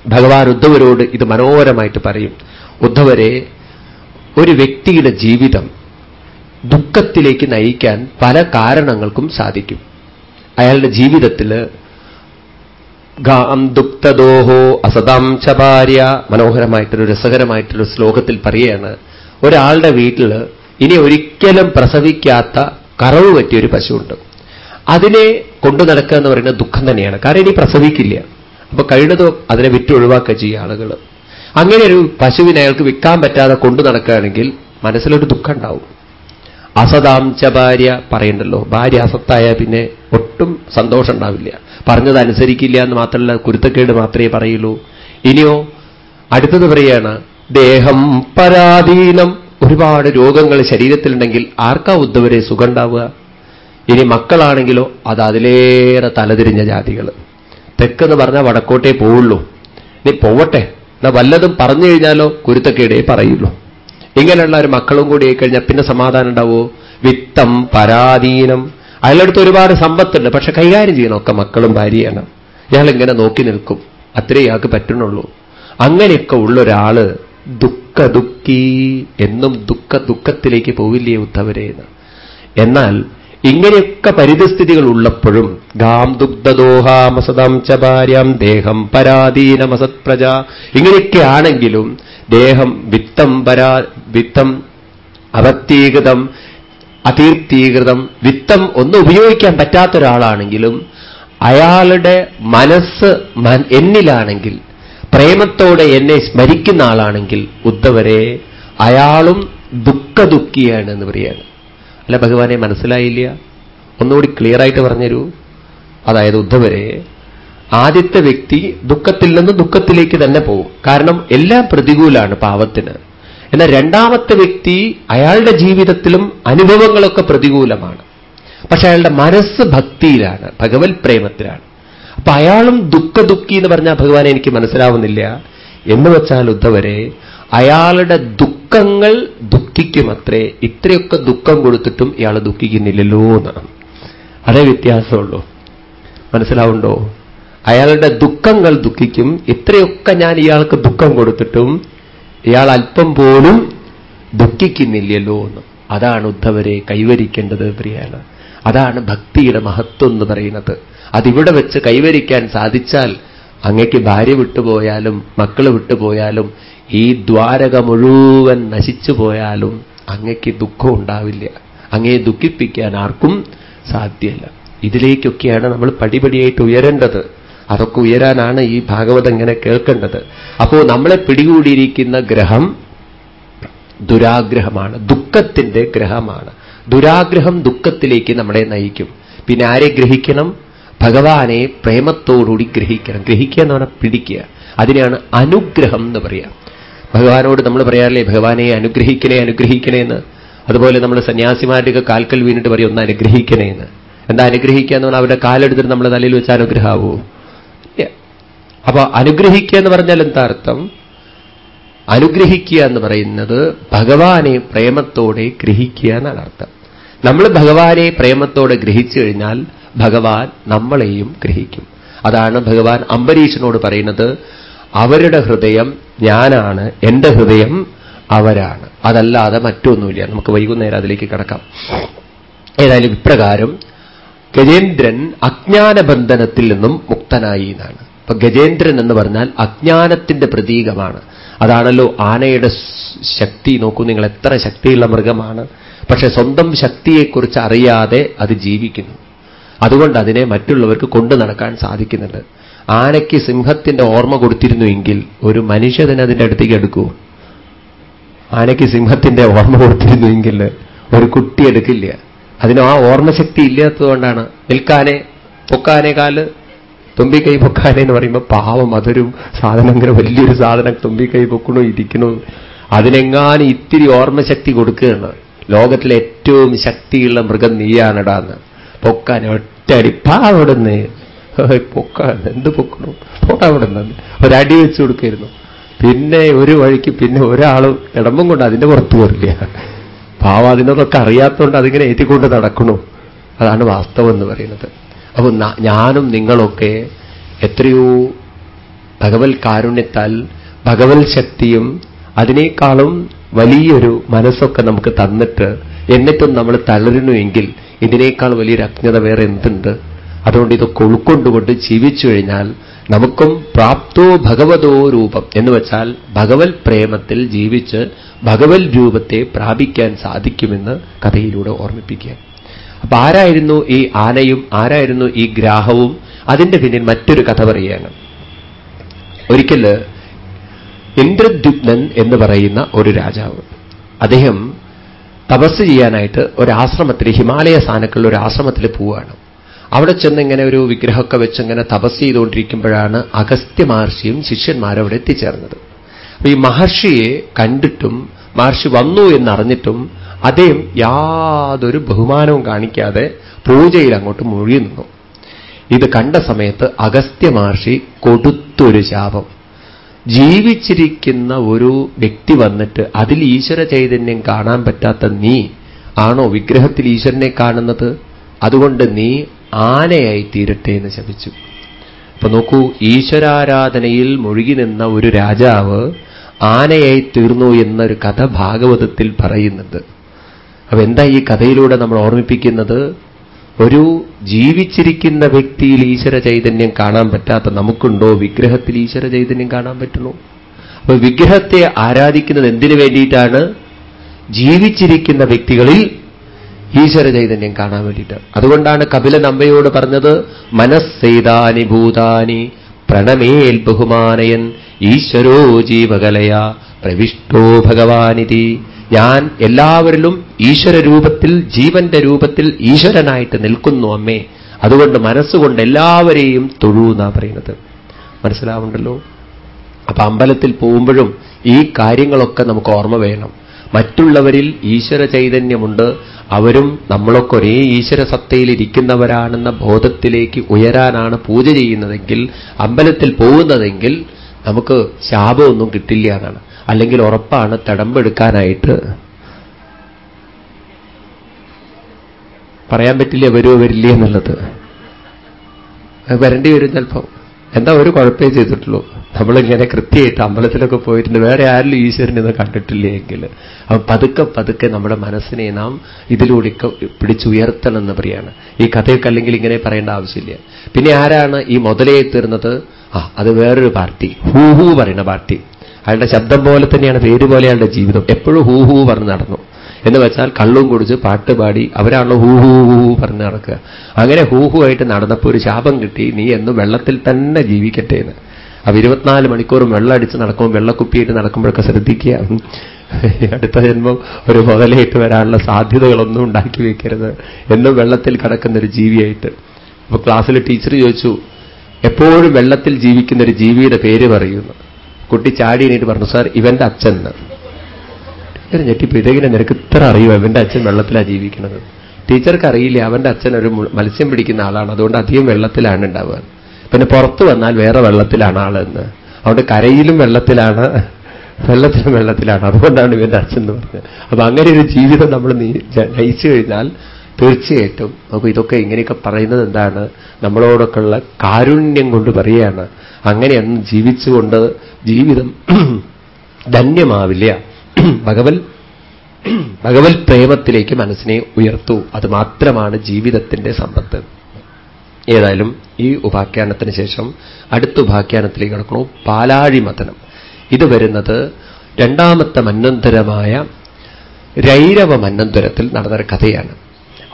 ഭഗവാൻ ഉദ്ധവരോട് ഇത് മനോഹരമായിട്ട് പറയും. ഉദ്ധവരെ ഒരു വ്യക്തിയുടെ ജീവിതം ദുഃഖത്തിലേക്ക് നയിക്കാൻ പല കാരണങ്ങൾക്കും സാധിക്കും. അയാളുടെ ജീവിതത്തിൽ ഗാം ദുഃഖദോഹോ അസതാം ച ഭാര്യ മനോഹരമായിട്ടൊരു രസകരമായിട്ടൊരു ശ്ലോകത്തിൽ പറയുകയാണ്. ഒരാളുടെ വീട്ടിൽ ഇനി ഒരിക്കലും പ്രസവിക്കാത്ത കറവ് പറ്റിയൊരു പശുവുണ്ട്. അതിനെ കൊണ്ടു നടക്കുക എന്ന് പറയുന്നത് ദുഃഖം തന്നെയാണ്. കാരണം ഇനി പ്രസവിക്കില്ല. അപ്പൊ കഴിയുന്നതും അതിനെ വിറ്റ് ഒഴിവാക്കുക ചെയ്യുക ആളുകൾ അങ്ങനെ ഒരു പശുവിനെ അയാൾക്ക് വിൽക്കാൻ പറ്റാതെ കൊണ്ടു നടക്കുകയാണെങ്കിൽ മനസ്സിലൊരു ദുഃഖം ഉണ്ടാവും. അസതാംച ഭാര്യ പറയണ്ടല്ലോ. ഭാര്യ അസത്തായ പിന്നെ ഒട്ടും സന്തോഷം ഉണ്ടാവില്ല പറഞ്ഞത് അനുസരിക്കില്ല എന്ന് മാത്രമല്ല കുരുത്തക്കേട് മാത്രമേ പറയുള്ളൂ. ഇനിയോ അടുത്തത് പറയാണ് ദേഹം പരാധീനം. ഒരുപാട് രോഗങ്ങൾ ശരീരത്തിലുണ്ടെങ്കിൽ ആർക്കാ ഉദ്ധവരെ സുഖം ഉണ്ടാവുക ഇനി മക്കളാണെങ്കിലോ അത് അതിലേറെ തലതിരിഞ്ഞ ജാതികൾ തെക്കെന്ന് പറഞ്ഞാൽ വടക്കോട്ടേ പോവുള്ളൂ. നീ പോവട്ടെ. എന്നാ വല്ലതും പറഞ്ഞു കഴിഞ്ഞാലോ കുരുത്തക്കേടേ പറയുള്ളൂ. ഇങ്ങനെയുള്ള ഒരു മക്കളും കൂടി ആയിക്കഴിഞ്ഞാൽ പിന്നെ സമാധാനം ഉണ്ടാവോ? വിത്തം പരാധീനം. അയാളടുത്ത് ഒരുപാട് സമ്പത്തുണ്ട്. പക്ഷെ കൈകാര്യം ചെയ്യണമൊക്കെ മക്കളും ഭാര്യയാണ്. ഇയാൾ ഇങ്ങനെ നോക്കി നിൽക്കും. അത്രേ ഇയാൾക്ക് പറ്റുന്നുള്ളൂ. അങ്ങനെയൊക്കെ ഉള്ളൊരാൾ ദുഃഖ ദുഃഖി എന്നും ദുഃഖ ദുഃഖത്തിലേക്ക് പോവില്ലേ ഉദ്ധവരെ എന്നാൽ ഇങ്ങനെയൊക്കെ പരിതസ്ഥിതികൾ ഉള്ളപ്പോഴും ഗാം ദുഗ്ധദോഹാമസതം ച ഭാര്യം ദേഹം പരാധീനമസത്പ്രജ പ്രജ. ആണെങ്കിലും ദേഹം വിത്തം പരാ വിത്തം അവത്തീകൃതം അതീർത്തീകൃതം വിത്തം ഒന്നും ഉപയോഗിക്കാൻ പറ്റാത്ത ഒരാളാണെങ്കിലും അയാളുടെ മനസ്സ് എന്നിലാണെങ്കിൽ പ്രേമത്തോടെ എന്നെ സ്മരിക്കുന്ന ആളാണെങ്കിൽ ഉദ്ധവരെ അയാളും ദുഃഖദുഃഖിയാണ് എന്ന് പറയാണ് അല്ല ഭഗവാനെ മനസ്സിലായില്ല. ഒന്നുകൂടി ക്ലിയർ ആയിട്ട് പറഞ്ഞുതരൂ. അതായത് ഉദ്ധവരെ ആദ്യത്തെ വ്യക്തി ദുഃഖത്തിൽ നിന്ന് ദുഃഖത്തിലേക്ക് തന്നെ പോകും. കാരണം എല്ലാം പ്രതികൂലാണ് പാവത്തിന്. എന്നാൽ രണ്ടാമത്തെ വ്യക്തി അയാളുടെ ജീവിതത്തിലും അനുഭവങ്ങളൊക്കെ പ്രതികൂലമാണ്. പക്ഷെ അയാളുടെ മനസ്സ് ഭക്തിയിലാണ് ഭഗവത് പ്രേമത്തിലാണ്. അപ്പൊ അയാളും ദുഃഖ ദുഃഖി എന്ന് പറഞ്ഞാൽ ഭഗവാൻ എനിക്ക് മനസ്സിലാവുന്നില്ല. എന്ന് വെച്ചാൽ ഉദ്ധവരെ അയാളുടെ ദുഃഖങ്ങൾ ദുഃഖിക്കുമത്രേ? ഇത്രയൊക്കെ ദുഃഖം കൊടുത്തിട്ടും ഇയാൾ ദുഃഖിക്കുന്നില്ലല്ലോ എന്നാണ്. അതേ വ്യത്യാസമുള്ളൂ. മനസ്സിലാവുണ്ടോ? അയാളുടെ ദുഃഖങ്ങൾ ദുഃഖിക്കും. ഇത്രയൊക്കെ ഞാൻ ഇയാൾക്ക് ദുഃഖം കൊടുത്തിട്ടും ഇയാൾ അല്പം പോലും ദുഃഖിക്കുന്നില്ലല്ലോ എന്ന്. അതാണ് ഉദ്ധവരെ കൈവരിക്കേണ്ടത് പ്രിയാണ് അതാണ് ഭക്തിയുടെ മഹത്വം എന്ന് പറയുന്നത്. അതിവിടെ വെച്ച് കൈവരിക്കാൻ സാധിച്ചാൽ അങ്ങയ്ക്ക് ഭാര്യ വിട്ടുപോയാലും മക്കൾ വിട്ടുപോയാലും ഈ ദ്വാരക മുഴുവൻ നശിച്ചു പോയാലും അങ്ങയ്ക്ക് ദുഃഖം ഉണ്ടാവില്ല. അങ്ങയെ ദുഃഖിപ്പിക്കാൻ ആർക്കും സാധ്യമല്ല ഇതിലേക്കൊക്കെയാണ് നമ്മൾ പടിപടിയായിട്ട് ഉയരേണ്ടത്. അതൊക്കെ ഉയരാനാണ് ഈ ഭാഗവതം ഇങ്ങനെ കേൾക്കേണ്ടത്. അപ്പോ നമ്മളെ പിടികൂടിയിരിക്കുന്ന ഗ്രഹം ദുരാഗ്രഹമാണ് ദുഃഖത്തിന്റെ ഗ്രഹമാണ്. ദുരാഗ്രഹം ദുഃഖത്തിലേക്ക് നമ്മളെ നയിക്കും. പിന്നെ ആരെ ഗ്രഹിക്കണം? ഭഗവാനെ പ്രേമത്തോടുകൂടി ഗ്രഹിക്കണം. ഗ്രഹിക്കുക എന്ന് പറഞ്ഞാൽ പിടിക്കുക. അതിനെയാണ് അനുഗ്രഹം എന്ന് പറയാം. ഭഗവാനോട് നമ്മൾ പറയാറില്ലേ ഭഗവാനെ അനുഗ്രഹിക്കണേ അനുഗ്രഹിക്കണേ എന്ന്. അതുപോലെ നമ്മൾ സന്യാസിമാരുടെയൊക്കെ കാൽക്കൽ വീണിട്ട് പറയും ഒന്ന് അനുഗ്രഹിക്കണേ എന്ന്. എന്താ അനുഗ്രഹിക്കുക എന്ന് പറഞ്ഞാൽ അവരുടെ കാലെടുത്തിട്ട് നമ്മുടെ തലയിൽ വെച്ച് അനുഗ്രഹമാവൂ അപ്പൊ അനുഗ്രഹിക്കുക എന്ന് പറഞ്ഞാൽ എന്താ അർത്ഥം? അനുഗ്രഹിക്കുക എന്ന് പറയുന്നത് ഭഗവാനെ പ്രേമത്തോടെ ഗ്രഹിക്കുക എന്നാണ് അർത്ഥം. നമ്മൾ ഭഗവാനെ പ്രേമത്തോടെ ഗ്രഹിച്ചു കഴിഞ്ഞാൽ ഭഗവാൻ നമ്മളെയും ഗ്രഹിക്കും. അതാണ് ഭഗവാൻ അംബരീഷനോട് പറയുന്നത് അവരുടെ ഹൃദയം ഞാനാണ് എന്റെ ഹൃദയം അവരാണ്. അതല്ലാതെ മറ്റൊന്നുമില്ല. നമുക്ക് വൈകുന്നേരം അതിലേക്ക് കിടക്കാം. ഏതായാലും ഇപ്രകാരം ഗജേന്ദ്രൻ അജ്ഞാനബന്ധനത്തിൽ നിന്നും മുക്തനായി എന്നാണ്. അപ്പൊ ഗജേന്ദ്രൻ എന്ന് പറഞ്ഞാൽ അജ്ഞാനത്തിന്റെ പ്രതീകമാണ്. അതാണല്ലോ ആനയുടെ ശക്തി. നോക്കൂ നിങ്ങൾ എത്ര ശക്തിയുള്ള മൃഗമാണ്. പക്ഷെ സ്വന്തം ശക്തിയെക്കുറിച്ച് അറിയാതെ അത് ജീവിക്കുന്നു. അതുകൊണ്ട് അതിനെ മറ്റുള്ളവർക്ക് കൊണ്ടു നടക്കാൻ സാധിക്കുന്നുണ്ട്. ആനയ്ക്ക് സിംഹത്തിന്റെ ഓർമ്മ കൊടുത്തിരുന്നുവെങ്കിൽ ഒരു മനുഷ്യൻ അതിന്റെ അടുത്തേക്ക് എടുക്കൂ ആനയ്ക്ക് സിംഹത്തിന്റെ ഓർമ്മ കൊടുത്തിരുന്നുവെങ്കിൽ ഒരു കുട്ടി എടുക്കില്ല. അതിന് ആ ഓർമ്മശക്തി ഇല്ലാത്തതുകൊണ്ടാണ് നിൽക്കാനെ പൊക്കാനെ കാൽ തുമ്പിക്കൈ പൊക്കാനെ എന്ന് പറയുമ്പോൾ പാവം അതൊരു സാധനം ഇങ്ങനെ വലിയൊരു സാധനം തുമ്പിക്കൈ പൊക്കണോ ഇരിക്കണോ? അതിനെങ്ങാനും ഇത്തിരി ഓർമ്മശക്തി കൊടുക്കുകയാണ്. ലോകത്തിലെ ഏറ്റവും ശക്തിയുള്ള മൃഗം നീയാണിടാന്ന്. പൊക്കാൻ ഒറ്റടി പാവിടുന്ന് പൊക്കാൻ എന്ത് പൊക്കണു? പോടാവിടുന്ന് ഒരടി വെച്ച് കൊടുക്കായിരുന്നു. പിന്നെ ഒരു വഴിക്ക് പിന്നെ ഒരാൾ ഇടമ്പം കൊണ്ട് അതിന്റെ പുറത്തു പോരില്ല പാവ അതിനൊക്കെ അറിയാത്തതുകൊണ്ട് അതിങ്ങനെ ഏറ്റിക്കൊണ്ട് നടക്കണു. അതാണ് വാസ്തവം എന്ന് പറയുന്നത്. അപ്പൊ ഞാനും നിങ്ങളൊക്കെ എത്രയോ ഭഗവത് കാരുണ്യത്താൽ ഭഗവത് ശക്തിയും അതിനേക്കാളും വലിയൊരു മനസ്സൊക്കെ നമുക്ക് തന്നിട്ട് എന്നിട്ടും നമ്മൾ തളരുന്നുവെങ്കിൽ ഇതിനേക്കാൾ വലിയൊരു അജ്ഞത വേറെ എന്തുണ്ട്? അതുകൊണ്ട് ഇതൊക്കെ ഉൾക്കൊണ്ടുകൊണ്ട് ജീവിച്ചു കഴിഞ്ഞാൽ നമുക്കും പ്രാപ്തോ ഭഗവതോ രൂപം എന്ന് വെച്ചാൽ ഭഗവത് പ്രേമത്തിൽ ജീവിച്ച് ഭഗവത് രൂപത്തെ പ്രാപിക്കാൻ സാധിക്കുമെന്ന് കഥയിലൂടെ ഓർമ്മിപ്പിക്കുക. അപ്പൊ ആരായിരുന്നു ഈ ആനയും ആരായിരുന്നു ഈ ഗ്രാഹവും? അതിന്റെ പിന്നിൽ മറ്റൊരു കഥ പറയുകയാണ്. ഒരിക്കൽ ഇന്ദ്രദ്യുപ്നൻ എന്ന് പറയുന്ന ഒരു രാജാവ് അദ്ദേഹം തപസ് ചെയ്യാനായിട്ട് ഒരു ആശ്രമത്തിൽ ഹിമാലയ സ്ഥാനക്കുള്ള ഒരു ആശ്രമത്തിൽ പോവുകയാണ്. അവിടെ ചെന്ന് ഇങ്ങനെ ഒരു വിഗ്രഹമൊക്കെ വെച്ച് ഇങ്ങനെ തപസ് ചെയ്തുകൊണ്ടിരിക്കുമ്പോഴാണ് അഗസ്ത്യ മഹർഷിയും ശിഷ്യന്മാരും അവിടെ എത്തിച്ചേർന്നത്. അപ്പൊ ഈ മഹർഷിയെ കണ്ടിട്ടും മഹർഷി വന്നു എന്നറിഞ്ഞിട്ടും അദ്ദേഹം യാതൊരു ബഹുമാനവും കാണിക്കാതെ പൂജയിൽ അങ്ങോട്ട് മുഴുകി നിന്നു. ഇത് കണ്ട സമയത്ത് അഗസ്ത്യ മഹർഷി കൊടുത്തൊരു ശാപം. ജീവിച്ചിരിക്കുന്ന ഒരു വ്യക്തി വന്നിട്ട് അതിൽ ഈശ്വര ചൈതന്യം കാണാൻ പറ്റാത്ത നീ ആണോ വിഗ്രഹത്തിൽ ഈശ്വരനെ കാണുന്നത്? അതുകൊണ്ട് നീ ആനയായി തീരട്ടെ എന്ന് ശപിച്ചു. അപ്പൊ നോക്കൂ ഈശ്വരാരാധനയിൽ മുഴുകി നിന്ന ഒരു രാജാവ് ആനയായി തീർന്നു എന്നൊരു കഥ ഭാഗവതത്തിൽ പറയുന്നുണ്ട്. അപ്പൊ എന്താ ഈ കഥയിലൂടെ നമ്മൾ ഓർമ്മിപ്പിക്കുന്നത്? ഒരു ജീവിച്ചിരിക്കുന്ന വ്യക്തിയിൽ ഈശ്വര ചൈതന്യം കാണാൻ പറ്റാത്ത നമുക്കുണ്ടോ? വിഗ്രഹത്തിൽ ഈശ്വര ചൈതന്യം കാണാൻ പറ്റുന്നു? അപ്പൊ വിഗ്രഹത്തെ ആരാധിക്കുന്നത് എന്തിനു വേണ്ടിയിട്ടാണ്? ജീവിച്ചിരിക്കുന്ന വ്യക്തികളിൽ ഈശ്വര ചൈതന്യം കാണാൻ വേണ്ടിയിട്ട്. അതുകൊണ്ടാണ് കപില നമ്പയോട് പറഞ്ഞത് മനസ്സെയ്താനി ഭൂതാനി പ്രണമേൽ ബഹുമാനയൻ ഈശ്വരോ ജീവകലയ പ്രവിഷ്ടോ ഭഗവാനിതി ഞാൻ എല്ലാവരിലും ഈശ്വര രൂപത്തിൽ ജീവന്റെ രൂപത്തിൽ ഈശ്വരനായിട്ട് നിൽക്കുന്നു അമ്മേ. അതുകൊണ്ട് മനസ്സുകൊണ്ട് എല്ലാവരെയും തൊഴൂ എന്നാ പറയുന്നത്. മനസ്സിലാവുണ്ടല്ലോ? അപ്പൊ അമ്പലത്തിൽ പോകുമ്പോഴും ഈ കാര്യങ്ങളൊക്കെ നമുക്ക് ഓർമ്മ വേണം. മറ്റുള്ളവരിൽ ഈശ്വര ചൈതന്യമുണ്ട്. അവരും നമ്മളൊക്കെ ഒരേ ഈശ്വര സത്തയിൽ ഇരിക്കുന്നവരാണെന്ന ബോധത്തിലേക്ക് ഉയരാനാണ് പൂജ ചെയ്യുന്നതെങ്കിൽ അമ്പലത്തിൽ പോകുന്നതെങ്കിൽ നമുക്ക് ശാപമൊന്നും കിട്ടില്ല എന്നാണ്. അല്ലെങ്കിൽ ഉറപ്പാണ് തടമ്പെടുക്കാനായിട്ട്. പറയാൻ പറ്റില്ല വരുമോ വരില്ല എന്നുള്ളത്. വരേണ്ടി വരും ചിലപ്പോൾ എന്താ ഒരു കുഴപ്പമേ ചെയ്തിട്ടുള്ളൂ. നമ്മളിങ്ങനെ കൃത്യമായിട്ട് അമ്പലത്തിലൊക്കെ പോയിട്ടുണ്ട്. വേറെ ആരിലും ഈശ്വരനെന്ന് കണ്ടിട്ടില്ലെങ്കിൽ അപ്പൊ പതുക്കെ പതുക്കെ നമ്മുടെ മനസ്സിനെ നാം ഇതിലൂടെ പിടിച്ചുയർത്തണം എന്ന് പറയാണ്. ഈ കഥയൊക്കെ അല്ലെങ്കിൽ ഇങ്ങനെ പറയേണ്ട ആവശ്യമില്ല. പിന്നെ ആരാണ് ഈ മുതലയെ തീർന്നത്? ആ അത് വേറൊരു പാർട്ടി. ഹൂ ഹൂ പറയുന്ന പാർട്ടി. അയാളുടെ ശബ്ദം പോലെ തന്നെയാണ് പേര് പോലെ അയാളുടെ ജീവിതം. എപ്പോഴും ഹൂ ഹൂ പറഞ്ഞ് നടന്നു. എന്ന് വെച്ചാൽ കള്ളും കുടിച്ച് പാട്ട് പാടി അവരാണല്ലോ ഹൂ ഹൂ ഹൂ പറഞ്ഞ് നടക്കുക. അങ്ങനെ ഹൂ ഹൂ ആയിട്ട് നടന്നപ്പോൾ ഒരു ശാപം കിട്ടി നീ എന്നും വെള്ളത്തിൽ തന്നെ ജീവിക്കട്ടെ എന്ന്. അപ്പൊ ഇരുപത്തിനാല് മണിക്കൂറും വെള്ളം അടിച്ച് നടക്കുമ്പോൾ വെള്ളക്കുപ്പിയിട്ട് നടക്കുമ്പോഴൊക്കെ ശ്രദ്ധിക്കുക. അടുത്ത ജന്മം ഒരു മുതലായിട്ട് വരാനുള്ള സാധ്യതകളൊന്നും ഉണ്ടാക്കി വെക്കരുത് എന്നും വെള്ളത്തിൽ കിടക്കുന്ന ഒരു ജീവിയായിട്ട്. അപ്പൊ ക്ലാസ്സിൽ ടീച്ചർ ചോദിച്ചു എപ്പോഴും വെള്ളത്തിൽ ജീവിക്കുന്ന ഒരു ജീവിയുടെ പേര് പറയുന്നു. കുട്ടി ചാടി പറഞ്ഞു സാർ ഇവന്റെ അച്ഛൻ ഇങ്ങനെ ഞെട്ടിപ്പോയി ഇതെങ്ങനെ നിനക്ക് ഇത്ര അറിയോ അവന്റെ അച്ഛൻ വെള്ളത്തിലാണ് ജീവിക്കുന്നത്. ടീച്ചർക്ക് അറിയില്ല അവന്റെ അച്ഛൻ ഒരു മത്സ്യം പിടിക്കുന്ന ആളാണ്. അതുകൊണ്ട് അധികം വെള്ളത്തിലാണ് ഉണ്ടാവുക. പിന്നെ പുറത്തു വന്നാൽ വേറെ വെള്ളത്തിലാണ് ആളെന്ന് അതുകൊണ്ട് കരയിലും വെള്ളത്തിലാണ് വെള്ളത്തിലും വെള്ളത്തിലാണ്. അതുകൊണ്ടാണ് ഇവന്റെ അച്ഛൻ എന്ന് പറഞ്ഞത്. അപ്പൊ അങ്ങനെ ഒരു ജീവിതം നമ്മൾ നയിച്ചു കഴിഞ്ഞാൽ തീർച്ചയായിട്ടും നമുക്ക് ഇതൊക്കെ ഇങ്ങനെയൊക്കെ പറയുന്നത് എന്താണ്? നമ്മളോടൊക്കെയുള്ള കാരുണ്യം കൊണ്ട് പറയുകയാണ്. അങ്ങനെയൊന്നും ജീവിച്ചുകൊണ്ട് ജീവിതം (clears throat) ധന്യമാവില്ല. (clears throat) ഭഗവൽ ഭഗവത് പ്രേമത്തിലേക്ക് മനസ്സിനെ ഉയർത്തു. അത് മാത്രമാണ് ജീവിതത്തിന്റെ സമ്പത്ത്. ഏതായാലും ഈ ഉപാഖ്യാനത്തിന് ശേഷം അടുത്ത ഉപാഖ്യാനത്തിലേക്ക് കിടക്കണു പാലാഴി മതനം ഇത് വരുന്നത് രണ്ടാമത്തെ മന്നന്തരമായ രൈരവ മന്നന്തരത്തിൽ നടന്നൊരു കഥയാണ്.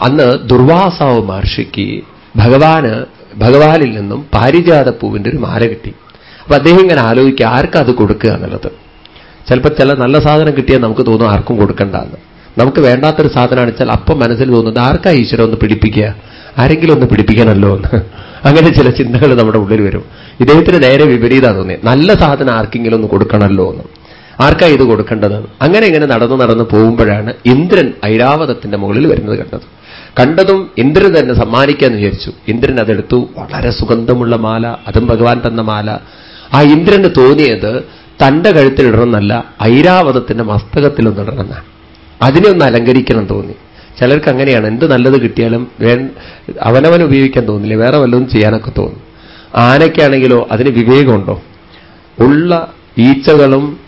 അന്ന് ദുർവാസാവ് മഹർഷിക്ക് ഭഗവാന് ഭഗവാനിൽ നിന്നും പാരിജാത പൂവിന്റെ ഒരു മാല കിട്ടി. അപ്പൊ അദ്ദേഹം ഇങ്ങനെ ആലോചിക്കുക ആർക്കത് കൊടുക്കുക എന്നുള്ളത്? ചിലപ്പോൾ ചില നല്ല സാധനം കിട്ടിയാൽ നമുക്ക് തോന്നും ആർക്കും കൊടുക്കണ്ടെന്ന്. നമുക്ക് വേണ്ടാത്തൊരു സാധനമാണ് വെച്ചാൽ അപ്പം മനസ്സിൽ തോന്നുന്നത് ആർക്കാ ഈശ്വരം ഒന്ന് പിടിപ്പിക്കുക? ആരെങ്കിലും ഒന്ന് പിടിപ്പിക്കണമല്ലോ എന്ന്. അങ്ങനെ ചില ചിന്തകൾ നമ്മുടെ ഉള്ളിൽ വരും. ഇദ്ദേഹത്തിന് നേരെ വിപരീത തോന്നി നല്ല സാധനം ആർക്കെങ്കിലും ഒന്ന് കൊടുക്കണമല്ലോ എന്ന്. ആർക്കാ ഇത് കൊടുക്കേണ്ടത് അങ്ങനെ ഇങ്ങനെ നടന്നു നടന്ന് പോകുമ്പോഴാണ് ഇന്ദ്രൻ ഐരാവതത്തിന്റെ മുകളിൽ വരുന്നത് കണ്ടത്. കണ്ടതും ഇന്ദ്രൻ തന്നെ സമ്മാനിക്കാന്ന് വിചാരിച്ചു. ഇന്ദ്രൻ അതെടുത്തു. വളരെ സുഗന്ധമുള്ള മാല. അതും ഭഗവാൻ തന്ന മാല. ആ ഇന്ദ്രന് തോന്നിയത് തന്റെ കഴുത്തിലിടണമെന്നല്ല ഐരാവതത്തിന്റെ മസ്തകത്തിലൊന്നിടണമെന്നാണ് അതിനെ ഒന്ന് അലങ്കരിക്കണം തോന്നി. ചിലർക്ക് അങ്ങനെയാണ് എന്ത് നല്ലത് കിട്ടിയാലും വേ അവനവൻ ഉപയോഗിക്കാൻ തോന്നില്ല വേറെ വല്ലതും ചെയ്യാനൊക്കെ തോന്നും. ആനയ്ക്കാണെങ്കിലോ അതിന് വിവേകമുണ്ടോ? ഉള്ള ഈച്ചകളും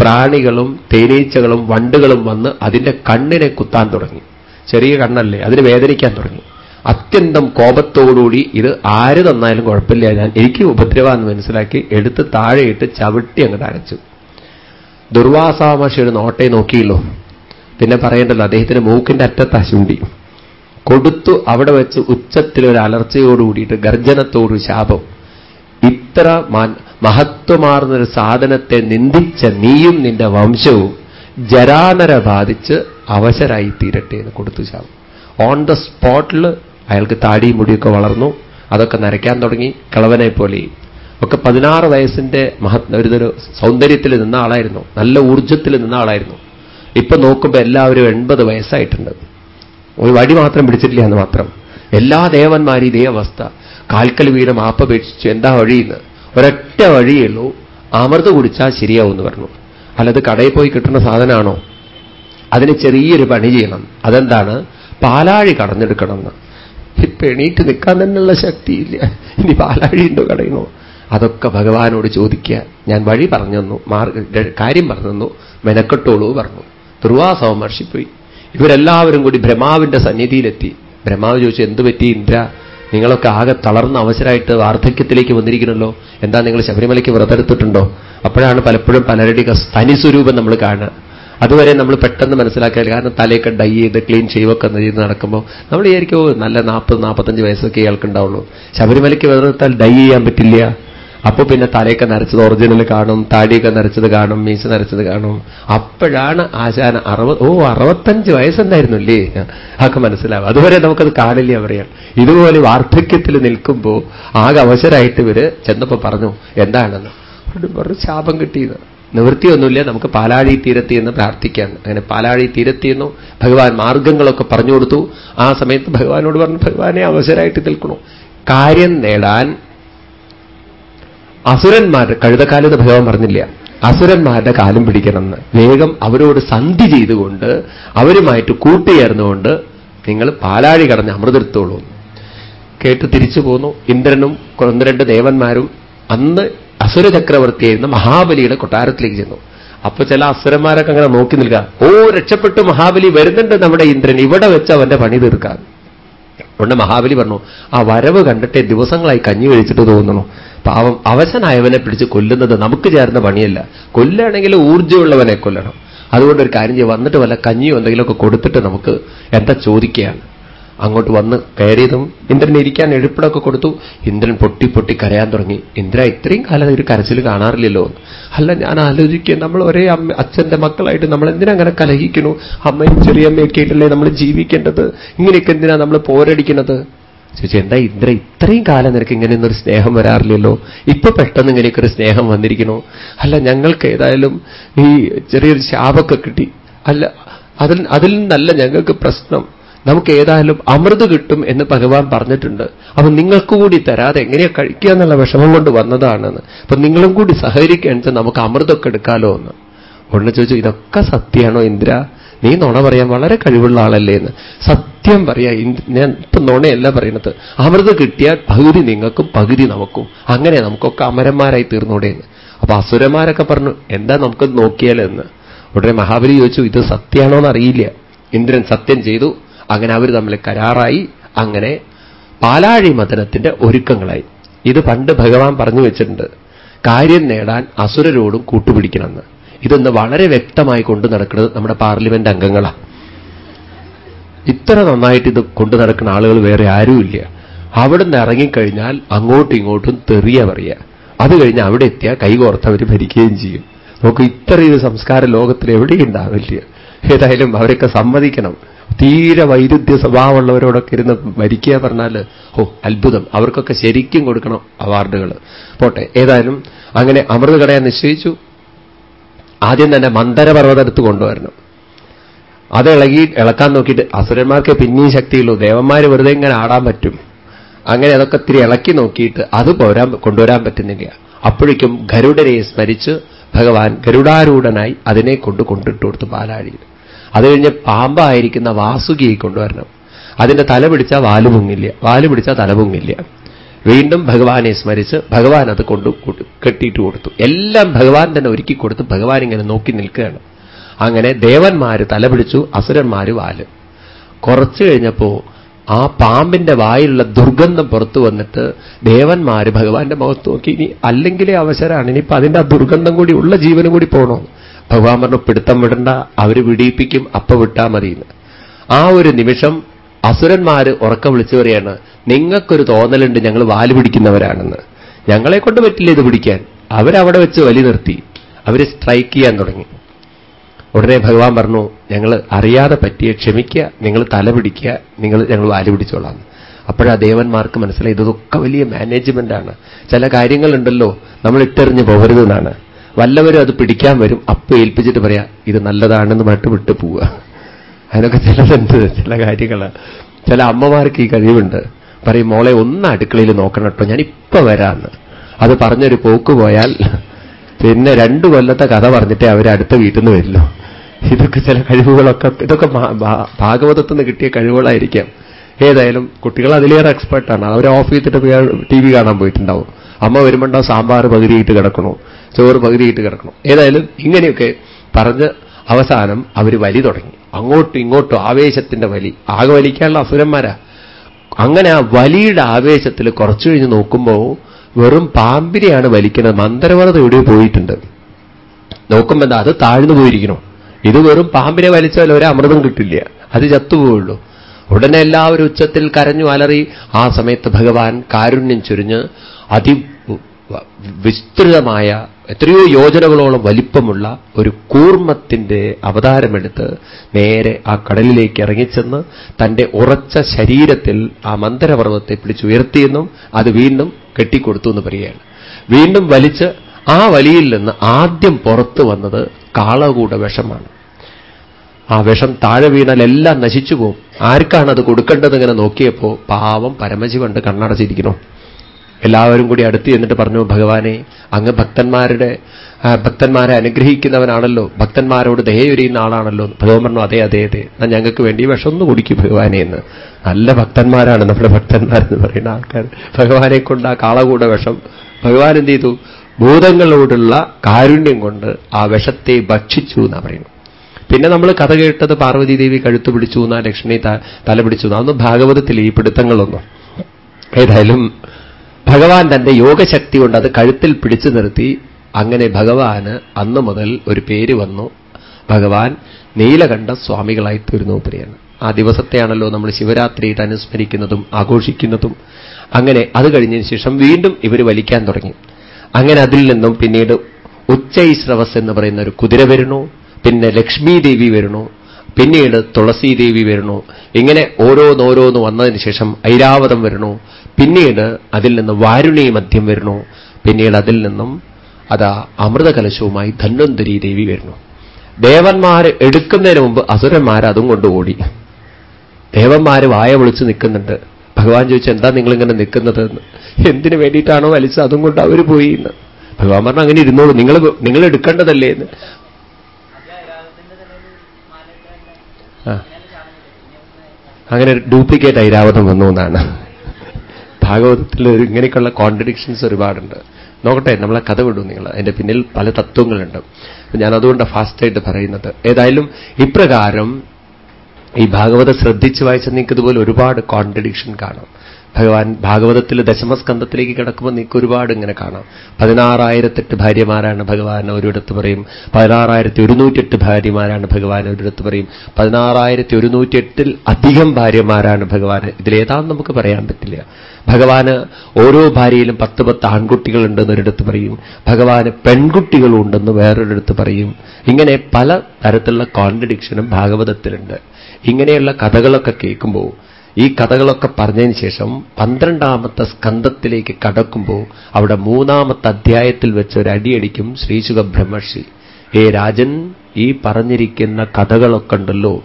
പ്രാണികളും തേനീച്ചകളും വണ്ടുകളും വന്ന് അതിന്റെ കണ്ണിനെ കുത്താൻ തുടങ്ങി. ചെറിയ കണ്ണല്ലേ അതിന് വേദനിക്കാൻ തുടങ്ങി. അത്യന്തം കോപത്തോടുകൂടി ഇത് ആര് തന്നാലും കുഴപ്പമില്ല. ഞാൻ എനിക്ക് ഉപദ്രവാന്ന് മനസ്സിലാക്കി എടുത്ത് താഴെയിട്ട് ചവിട്ടി അങ്ങോട്ട് അരച്ചു ദുർവാസാമഹർഷി ഒരു നോട്ടെ നോക്കിയല്ലോ. പിന്നെ പറയേണ്ടല്ലോ അദ്ദേഹത്തിന് മൂക്കിന്റെ അറ്റത്ത് അശുണ്ടി കൊടുത്തു അവിടെ വെച്ച് ഉച്ചത്തിൽ ഉച്ചത്തിലൊരു അലർച്ചയോടുകൂടിയിട്ട് ഗർജനത്തോടു ശാപം. ഇത്ര മഹത്വമാർന്നൊരു സാധനത്തെ നിന്ദിച്ച നീയും നിന്റെ വംശവും ജരാനര ബാധിച്ച് അവശരായി തീരട്ടെ എന്ന് കൊടുത്തു ശാപം. ഓൺ ദ സ്പോട്ടിൽ അയാൾക്ക് താടി മുടിയൊക്കെ വളർന്നു. അതൊക്കെ നരയ്ക്കാൻ തുടങ്ങി. കളവനെ പോലെ. ഒക്കെ പതിനാറ് വയസ്സിന്റെ മഹത് ഒരു സൗന്ദര്യത്തിൽ നിന്ന ആളായിരുന്നു. നല്ല ഊർജത്തിൽ നിന്ന ആളായിരുന്നു. ഇപ്പൊ നോക്കുമ്പോൾ എല്ലാവരും എൺപത് വയസ്സായിട്ടുണ്ട്. ഒരു വടി മാത്രം പിടിച്ചിട്ടില്ല എന്ന് മാത്രം. എല്ലാ ദേവന്മാരും ഇതേ അവസ്ഥ. കാൽക്കൽ വീണ് മാപ്പപേക്ഷിച്ചു എന്താ വഴിയെന്ന്. ഒരൊറ്റ വഴിയുള്ളൂ അമൃത് കുടിച്ചാൽ ശരിയാവും എന്ന് പറഞ്ഞു. അല്ലത് കടയിൽ പോയി കിട്ടുന്ന സാധനമാണോ? അതിന് ചെറിയൊരു പണി ചെയ്യണം. അതെന്താണ്? പാലാഴി കടഞ്ഞെടുക്കണം എന്ന് ഇപ്പൊ എണീറ്റ് നിൽക്കാൻ തന്നെയുള്ള ശക്തിയില്ല. ഇനി പാലാഴിയുണ്ടോ കടയണോ അതൊക്കെ ഭഗവാനോട് ചോദിക്കുക. ഞാൻ വഴി പറഞ്ഞു തന്നു മാർഗ കാര്യം പറഞ്ഞു തന്നു മെനക്കെട്ടോളൂ പറഞ്ഞു. ദുർവാസവം മർഷിപ്പോയി ഇവരെല്ലാവരും കൂടി ബ്രഹ്മാവിന്റെ സന്നിധിയിലെത്തി. ബ്രഹ്മാവ് ചോദിച്ചു എന്ത് പറ്റി ഇന്ദ്ര? നിങ്ങളൊക്കെ ആകെ തളർന്ന അവസരമായിട്ട് വാർദ്ധക്യത്തിലേക്ക് വന്നിരിക്കണല്ലോ. എന്താ നിങ്ങൾ ശബരിമലയ്ക്ക് വ്രതെടുത്തിട്ടുണ്ടോ അപ്പോഴാണ് പലപ്പോഴും പലരുടെയൊക്കെ തനിസ്വരൂപം നമ്മൾ കാണുക. അതുവരെ നമ്മൾ പെട്ടെന്ന് മനസ്സിലാക്കിയാൽ കാരണം തലയൊക്കെ ഡൈ ചെയ്ത് ക്ലീൻ ഷേവൊക്കെ ചെയ്ത് നടക്കുമ്പോൾ നമ്മൾ വിചാരിക്കും നല്ല നാൽപ്പത് നാൽപ്പത്തഞ്ച് വയസ്സൊക്കെ ഇയാൾക്കുണ്ടാവുള്ളൂ. ശബരിമലയ്ക്ക് വേറെത്താൽ ഡൈ ചെയ്യാൻ പറ്റില്ല. അപ്പോൾ പിന്നെ തലയൊക്കെ നരച്ചത് ഒറിജിനൽ കാണും താടിയൊക്കെ നരച്ചത് കാണും മീശ നരച്ചത് കാണും. അപ്പോഴാണ് ആശാന അറുപത് ഓ അറുപത്തഞ്ച് വയസ്സുണ്ടായിരുന്നു അല്ലേ ആക്കെ മനസ്സിലാവും അതുവരെ നമുക്കത് കാണില്ല പറയാം ഇതുപോലെ വാർദ്ധക്യത്തിൽ നിൽക്കുമ്പോൾ ആകെ അവസരമായിട്ട് ഇവർ ചെന്നപ്പോൾ പറഞ്ഞു എന്താണെന്ന്? ശാപം കിട്ടിയത് നിവൃത്തിയൊന്നുമില്ല. നമുക്ക് പാലാഴി തീരത്തി എന്ന് പ്രാർത്ഥിക്കാൻ അങ്ങനെ പാലാഴി തീരത്തിയെന്നു ഭഗവാൻ മാർഗങ്ങളൊക്കെ പറഞ്ഞു കൊടുത്തു. ആ സമയത്ത് ഭഗവാനോട് പറഞ്ഞു ഭഗവാനെ അവസരമായിട്ട് നിൽക്കണു. കാര്യം നേടാൻ അസുരന്മാർ കഴുതക്കാലെന്ന് ഭഗവാൻ പറഞ്ഞില്ല. അസുരന്മാരുടെ കാലം പിടിക്കണമെന്ന്. വേഗം അവരോട് സന്ധി ചെയ്തുകൊണ്ട് അവരുമായിട്ട് കൂട്ടുചേർന്നുകൊണ്ട് നിങ്ങൾ പാലാഴി കടന്ന് അമൃതെടുത്തോളൂ കേട്ട് തിരിച്ചു പോന്നു. ഇന്ദ്രനും ഒന്ന് രണ്ട് ദേവന്മാരും അന്ന് അസുര ചക്രവർത്തിയായിരുന്ന മഹാബലിയുടെ കൊട്ടാരത്തിലേക്ക് ചെന്നു. അപ്പൊ ചില അസുരന്മാരൊക്കെ അങ്ങനെ നോക്കി നിൽക്കുക. ഓ രക്ഷപ്പെട്ടു മഹാബലി വരുന്നുണ്ട് നമ്മുടെ ഇന്ദ്രൻ. ഇവിടെ വെച്ച് അവന്റെ പണി തീർക്കാൻ. അതുകൊണ്ട് മഹാബലി പറഞ്ഞു ആ വരവ് കണ്ടിട്ട് ദിവസങ്ങളായി കഞ്ഞി കഴിച്ചിട്ട് തോന്നുന്നു. പാവം അവശനായവനെ പിടിച്ച് കൊല്ലുന്നത് നമുക്ക് ചേർന്ന പണിയല്ല. കൊല്ലുകയാണെങ്കിൽ ഊർജമുള്ളവനെ കൊല്ലണം. അതുകൊണ്ട് ഒരു കാര്യം ചെയ്യുക വന്നിട്ട് വല്ല കഞ്ഞിയോ എന്തെങ്കിലുമൊക്കെ കൊടുത്തിട്ട് നമുക്ക് എന്താ ചോദിക്കുകയാണ്. അങ്ങോട്ട് വന്ന് കയറിയതും ഇന്ദ്രൻ ഇരിക്കാൻ എഴുപ്പിടൊക്കെ കൊടുത്തു. ഇന്ദ്രൻ പൊട്ടി പൊട്ടി കരയാൻ തുടങ്ങി. ഇന്ദ്ര ഇത്രയും കാലം ഒരു കരച്ചിൽ കാണാറില്ലല്ലോ അല്ല ഞാൻ ആലോചിക്കുക നമ്മൾ ഒരേ അമ്മ അച്ഛന്റെ മക്കളായിട്ട് നമ്മൾ എന്തിനാ അങ്ങനെ കലഹിക്കുന്നു? അമ്മയും ചെറിയമ്മയൊക്കെ ആയിട്ടല്ലേ നമ്മൾ ജീവിക്കേണ്ടത്? ഇങ്ങനെയൊക്കെ എന്തിനാ നമ്മൾ പോരടിക്കുന്നത്? ചോദിച്ചു എന്താ ഇന്ദ്ര ഇത്രയും കാലം നിനക്ക് ഇങ്ങനെയൊന്നൊരു സ്നേഹം വരാറില്ലല്ലോ? ഇപ്പൊ പെട്ടെന്ന് ഇങ്ങനെയൊക്കെ ഒരു സ്നേഹം വന്നിരിക്കണോ അല്ല ഞങ്ങൾക്ക് ഏതായാലും ഈ ചെറിയൊരു ശാപൊക്കെ കിട്ടി. അല്ല അതിൽ അതിൽ നിന്നല്ല ഞങ്ങൾക്ക് പ്രശ്നം. നമുക്ക് ഏതായാലും അമൃത് കിട്ടും എന്ന് ഭഗവാൻ പറഞ്ഞിട്ടുണ്ട്. അപ്പൊ നിങ്ങൾക്ക് കൂടി തരാതെ എങ്ങനെയാ കഴിക്കുക എന്നുള്ള വിഷമം കൊണ്ട് വന്നതാണെന്ന്. അപ്പൊ നിങ്ങളും കൂടി സഹകരിക്കേണ്ടത് നമുക്ക് അമൃതൊക്കെ എടുക്കാലോ എന്ന്. ഉടനെ ചോദിച്ചു ഇതൊക്കെ സത്യമാണോ ഇന്ദ്ര? നീ നുണ പറയാൻ വളരെ കഴിവുള്ള ആളല്ലേ എന്ന്. സത്യം പറയാ ഞാൻ ഇപ്പൊ നുണയല്ല പറയുന്നത് അമൃത് കിട്ടിയാൽ പകുതി നിങ്ങൾക്കും പകുതി നമുക്കും. അങ്ങനെ നമുക്കൊക്കെ അമരന്മാരായി തീർന്നൂടെ എന്ന്. അപ്പൊ അസുരന്മാരൊക്കെ പറഞ്ഞു എന്താ നമുക്ക് നോക്കിയാലെന്ന് ഉടനെ മഹാബലി ചോദിച്ചു ഇത് സത്യമാണോ എന്നറിയില്ല ഇന്ദ്രൻ സത്യം ചെയ്തു അങ്ങനെ അവർ തമ്മിൽ കരാറായി. അങ്ങനെ പാലാഴി മതനത്തിന്റെ ഒരുക്കങ്ങളായി. ഇത് പണ്ട് ഭഗവാൻ പറഞ്ഞു വെച്ചിട്ടുണ്ട്. കാര്യം നേടാൻ അസുരരോടും കൂട്ടുപിടിക്കണമെന്ന്. ഇതൊന്ന് വളരെ വ്യക്തമായി കൊണ്ടു നടക്കുന്നത് നമ്മുടെ പാർലമെന്റ് അംഗങ്ങളാണ് ഇത്ര നന്നായിട്ട് ഇത് കൊണ്ടു നടക്കുന്ന ആളുകൾ വേറെ ആരുമില്ല. അവിടുന്ന് ഇറങ്ങിക്കഴിഞ്ഞാൽ അങ്ങോട്ടും ഇങ്ങോട്ടും തെറിയ പറയുക. അത് കഴിഞ്ഞ് അവിടെ എത്തിയാൽ കൈകോർത്ത് അവർ ഭരിക്കുകയും ചെയ്യും. നമുക്ക് ഇത്രയൊരു സംസ്കാര ലോകത്തിൽ എവിടെയുണ്ടാവില്ല ഏതായാലും അവരൊക്കെ സമ്മതിക്കണം. തീരെ വൈരുദ്ധ്യ സ്വഭാവമുള്ളവരോടൊക്കെ ഇരുന്ന് ഭരിക്കുക പറഞ്ഞാൽ ഓ അത്ഭുതം. അവർക്കൊക്കെ ശരിക്കും കൊടുക്കണം അവാർഡുകൾ. പോട്ടെ ഏതായാലും അങ്ങനെ അമൃത് കടയാൻ നിശ്ചയിച്ചു. ആദ്യം തന്നെ മന്ദരപർവതടുത്ത് കൊണ്ടുവരണം. അത് ഇളകി ഇളക്കാൻ നോക്കിയിട്ട് അസുരന്മാർക്ക് പിന്നെയും ശക്തിയുള്ളൂ. ദേവന്മാർ വെറുതെ ഇങ്ങനെ ആടാൻ പറ്റും. അങ്ങനെ അതൊക്കെ ഇത്തിരി ഇളക്കി നോക്കിയിട്ട് അത് പോരാൻ കൊണ്ടുവരാൻ പറ്റുന്നില്ല. അപ്പോഴേക്കും ഗരുഡരെ സ്മരിച്ച് ഭഗവാൻ ഗരുഡാരൂഢനായി അതിനെ കൊണ്ട് കൊണ്ടിട്ട് കൊടുത്തു പാലാഴിയിൽ. അത് കഴിഞ്ഞ് പാമ്പായിരിക്കുന്ന വാസുകിയെ കൊണ്ടുവരണം. അതിന്റെ തല പിടിച്ചാൽ വാൽ പൊങ്ങില്ല. വാൽ പിടിച്ചാൽ തല പൊങ്ങില്ല. വീണ്ടും ഭഗവാനെ സ്മരിച്ച് ഭഗവാൻ അത് കൊണ്ടു കെട്ടിയിട്ട് കൊടുത്തു. എല്ലാം ഭഗവാൻ തന്നെ ഒരുക്കി കൊടുത്ത് ഭഗവാൻ ഇങ്ങനെ നോക്കി നിൽക്കുകയാണ്. അങ്ങനെ ദേവന്മാര് തല പിടിച്ചു അസുരന്മാര് വാൽ. കുറച്ചു കഴിഞ്ഞപ്പോ ആ പാമ്പിന്റെ വായിലുള്ള ദുർഗന്ധം പുറത്തു വന്നിട്ട് ദേവന്മാര് ഭഗവാന്റെ മുഖത്ത് നോക്കി ഇനി അല്ലെങ്കിലേ അവസരമാണ് ഇനിയിപ്പോ അതിന്റെ ആ ദുർഗന്ധം കൂടി ഉള്ള ജീവനും കൂടി പോകണോ ഭഗവാൻ പറഞ്ഞു പിടുത്തം വിടണ്ട അവർ വിടിയിപ്പിക്കും അപ്പ വിട്ടാ മതിയെന്ന്. ആ ഒരു നിമിഷം അസുരന്മാര് ഉറക്കം വിളിച്ചു പറയാണ് നിങ്ങൾക്കൊരു തോന്നലുണ്ട് ഞങ്ങൾ വാൽ പിടിക്കുന്നവരാണെന്ന്. ഞങ്ങളെ കൊണ്ട് പറ്റില്ല ഇത് പിടിക്കാൻ. അവരവിടെ വെച്ച് വലി നിർത്തി. അവർ സ്ട്രൈക്ക് ചെയ്യാൻ തുടങ്ങി. ഉടനെ ഭഗവാൻ പറഞ്ഞു ഞങ്ങൾ അറിയാതെ പറ്റിയ ക്ഷമിക്കുക നിങ്ങൾ തല പിടിക്കുക നിങ്ങൾ ഞങ്ങൾ വാൽ പിടിച്ചോളാം. അപ്പോഴാ ദേവന്മാർക്ക് മനസ്സിലായി ഇതൊക്കെ വലിയ മാനേജ്മെന്റാണ് ചില കാര്യങ്ങളുണ്ടല്ലോ നമ്മൾ ഇട്ടെറിഞ്ഞ് പോകരുതെന്നാണ്. വല്ലവരും അത് പിടിക്കാൻ വരും. അപ്പ് ഏൽപ്പിച്ചിട്ട് പറയാം ഇത് നല്ലതാണെന്ന് പറഞ്ഞിട്ട് വിട്ടു പോവുക. അതിനൊക്കെ ചിലതുണ്ട് ചില കാര്യങ്ങളാണ് ചില അമ്മമാർക്ക് ഈ കഴിവുണ്ട്. പറയും മോളെ ഒന്ന് അടുക്കളയിൽ നോക്കണം കേട്ടോ. ഞാൻ ഇപ്പൊ വരാന്ന്. അത് പറഞ്ഞൊരു പോക്ക് പോയാൽ പിന്നെ രണ്ടു കൊല്ലത്തെ കഥ പറഞ്ഞിട്ടേ അവർ അടുത്ത വീട്ടിൽ നിന്ന് വരില്ലോ. ഇതൊക്കെ ചില കഴിവുകളൊക്കെ ഇതൊക്കെ ഭാഗവതത്തിൽ നിന്ന് കിട്ടിയ കഴിവുകളായിരിക്കാം. ഏതായാലും കുട്ടികൾ അതിലേറെ എക്സ്പെർട്ടാണ് അവർ ഓഫ് ചെയ്തിട്ട് ടി വി കാണാൻ പോയിട്ടുണ്ടാവും. അമ്മ വരുമ്പോണ്ടാവും സാമ്പാർ പകുതിയിട്ട് കിടക്കണോ. ചോറ് പകുതിയിട്ട് കിടക്കണം. ഏതായാലും ഇങ്ങനെയൊക്കെ പറഞ്ഞ് അവസാനം അവർ വലി തുടങ്ങി. അങ്ങോട്ടും ഇങ്ങോട്ടും ആവേശത്തിന്റെ വലി. ആകെ വലിക്കാനുള്ള അസുരന്മാരാ. അങ്ങനെ ആ വലിയുടെ ആവേശത്തിൽ കുറച്ചു കഴിഞ്ഞ് നോക്കുമ്പോൾ വെറും പാമ്പിനെയാണ് വലിക്കുന്നത്. മന്ദരവ്രതം എവിടെ പോയിട്ടുണ്ട്. നോക്കുമ്പോ എന്താ അത് താഴ്ന്നു പോയിരിക്കണോ ഇത് വെറും പാമ്പിനെ വലിച്ചാൽ ഒരു അമൃതം കിട്ടില്ല. അത് ചത്തുപോയുള്ളൂ ഉടനെ എല്ലാവരും ഉച്ചത്തിൽ കരഞ്ഞു അലറി. ആ സമയത്ത് ഭഗവാൻ കാരുണ്യം ചൊരിഞ്ഞ് അതി വിസ്തൃതമായ എത്രയോ യോജനകളോളം വലിപ്പമുള്ള ഒരു കൂർമ്മത്തിന്റെ അവതാരമെടുത്ത് നേരെ ആ കടലിലേക്ക് ഇറങ്ങിച്ചെന്ന് തന്റെ ഉറച്ച ശരീരത്തിൽ ആ മന്ദരപർവത്തെ പിടിച്ചുയർത്തിയെന്നും അത് വീണ്ടും കെട്ടിക്കൊടുത്തു എന്ന് പറയുകയാണ്. വീണ്ടും വലിച്ച് ആ വലിയിൽ നിന്ന് ആദ്യം പുറത്തു വന്നത് കാളകൂട വിഷമാണ്. ആ വിഷം താഴെ വീണാൽ എല്ലാം നശിച്ചു പോകും ആർക്കാണ് അത് കൊടുക്കേണ്ടത് ഇങ്ങനെ നോക്കിയപ്പോ പാവം പരമശിവണ്ട് കണ്ണടച്ചിരിക്കണോ എല്ലാവരും കൂടി അടുത്ത് എന്നിട്ട് പറഞ്ഞു ഭഗവാനെ അങ്ങ് ഭക്തന്മാരുടെ ഭക്തന്മാരെ അനുഗ്രഹിക്കുന്നവനാണല്ലോ. ഭക്തന്മാരോട് ദയൊരിയുന്ന ആളാണല്ലോ. ഭഗവാൻ പറഞ്ഞു അതെ അതെ അതെ. എന്നാൽ ഞങ്ങൾക്ക് വേണ്ടി വിഷമൊന്ന് കുടിക്കും ഭഗവാനെ എന്ന്. നല്ല ഭക്തന്മാരാണ് നമ്മുടെ ഭക്തന്മാരെന്ന് പറയുന്ന ആൾക്കാർ ഭഗവാനെ കൊണ്ട് ആ കാളകൂട വിഷം ഭഗവാൻ എന്ത് ചെയ്തു? ഭൂതങ്ങളോടുള്ള കാരുണ്യം കൊണ്ട് ആ വിഷത്തെ ഭക്ഷിച്ചു എന്നാ പറയുന്നു പിന്നെ നമ്മൾ കഥ കേട്ടത് പാർവതി ദേവി കഴുത്തു പിടിച്ചു എന്നാ ലക്ഷ്മി തല പിടിച്ചു അതൊന്നും ഭാഗവതത്തിൽ ഈ പിടുത്തങ്ങളൊന്നും. ഏതായാലും ഭഗവാൻ തന്റെ യോഗശക്തി കൊണ്ട് അത് കഴുത്തിൽ പിടിച്ചു നിർത്തി. അങ്ങനെ ഭഗവാന് അന്നു മുതൽ ഒരു പേര് വന്നു. ഭഗവാൻ നീലകണ്ഠ സ്വാമികളായി തീർന്നു പ്രിയാണ് ആ ദിവസത്തെയാണല്ലോ നമ്മൾ ശിവരാത്രിയിട്ട് അനുസ്മരിക്കുന്നതും ആഘോഷിക്കുന്നതും. അങ്ങനെ അത് കഴിഞ്ഞതിന് ശേഷം വീണ്ടും ഇവർ വലിക്കാൻ തുടങ്ങി. അങ്ങനെ അതിൽ നിന്നും പിന്നീട് ഉച്ചൈശ്രവസ് എന്ന് പറയുന്ന ഒരു കുതിര വരുന്നു. പിന്നെ ലക്ഷ്മി ദേവി വരുന്നു. പിന്നീട് തുളസി ദേവി വരുന്നു. ഇങ്ങനെ ഓരോന്നോരോന്ന് വന്നതിന് ശേഷം ഐരാവതം വരുന്നു. പിന്നീട് അതിൽ നിന്ന് വാരുണി മദ്യം വരുന്നു. പിന്നീട് അതിൽ നിന്നും അതാ അമൃതകലശവുമായി ധന്വന്തരി ദേവി വരുന്നു. ദേവന്മാർ എടുക്കുന്നതിന് മുമ്പ് അസുരന്മാർ അതും കൊണ്ട് ഓടി ദേവന്മാര് വായ വിളിച്ച് നിൽക്കുന്നുണ്ട്. ഭഗവാൻ ചോദിച്ചു എന്താ നിങ്ങളിങ്ങനെ നിൽക്കുന്നത്? എന്തിനു വേണ്ടിയിട്ടാണോ വലിച്ചത്? അതും കൊണ്ട് അവർ പോയി എന്ന്. ഭഗവാൻ പറഞ്ഞു അങ്ങനെ ഇരുന്നോളൂ. നിങ്ങൾ നിങ്ങൾ എടുക്കേണ്ടതല്ലേ എന്ന്. അങ്ങനെ ഡ്യൂപ്ലിക്കേറ്റ് ഐരാവതം വന്നു എന്നാണ്. ഭാഗവതത്തിൽ ഇങ്ങനെയൊക്കെയുള്ള കോൺട്രഡിക്ഷൻസ് ഒരുപാടുണ്ട്. നോക്കട്ടെ നമ്മളെ കഥ വിടും നിങ്ങൾ. അതിന്റെ പിന്നിൽ പല തത്വങ്ങളുണ്ട്. ഞാൻ അതുകൊണ്ട് ഫാസ്റ്റായിട്ട് പറയുന്നത്. ഏതായാലും ഇപ്രകാരം ഈ ഭാഗവത ശ്രദ്ധിച്ചു വായിച്ച നിങ്ങൾക്ക് ഇതുപോലെ ഒരുപാട് കോൺട്രഡിക്ഷൻ കാണാം. ഭഗവാൻ ഭാഗവതത്തിൽ ദശമസ്കന്ധത്തിലേക്ക് കിടക്കുമ്പോൾ നിങ്ങൾക്ക് ഒരുപാട് ഇങ്ങനെ കാണാം. പതിനാറായിരത്തെട്ട് ഭാര്യമാരാണ് ഭഗവാൻ ഒരിടത്ത് പറയും. പതിനാറായിരത്തി ഒരുന്നൂറ്റെട്ട് ഭാര്യമാരാണ് ഭഗവാൻ ഒരിടത്ത് പറയും. പതിനാറായിരത്തി ഒരുന്നൂറ്റെട്ടിൽ അധികം ഭാര്യമാരാണ് ഭഗവാൻ ഇതിലേതാണെന്ന് നമുക്ക് പറയാൻ പറ്റില്ല. ഭഗവാന് ഓരോ ഭാര്യയിലും പത്ത് പത്ത് ആൺകുട്ടികളുണ്ടെന്ന് ഒരിടത്ത് പറയും. ഭഗവാന് പെൺകുട്ടികളുണ്ടെന്ന് വേറൊരിടത്ത് പറയും. ഇങ്ങനെ പല തരത്തിലുള്ള കോൺട്രഡിക്ഷനും ഭാഗവതത്തിലുണ്ട്. ഇങ്ങനെയുള്ള കഥകളൊക്കെ കേൾക്കുമ്പോൾ ഈ കഥകളൊക്കെ പറഞ്ഞതിന് ശേഷം പന്ത്രണ്ടാമത്തെ സ്കന്ധത്തിലേക്ക് കടക്കുമ്പോൾ അവിടെ മൂന്നാമത്തെ അധ്യായത്തിൽ വെച്ച് ഒരു അടിയടിക്കും ശ്രീശുഖ ബ്രഹ്മർഷി. ഏ രാജൻ ഈ പറഞ്ഞിരിക്കുന്ന കഥകളൊക്കെ ഉണ്ടല്ലോ.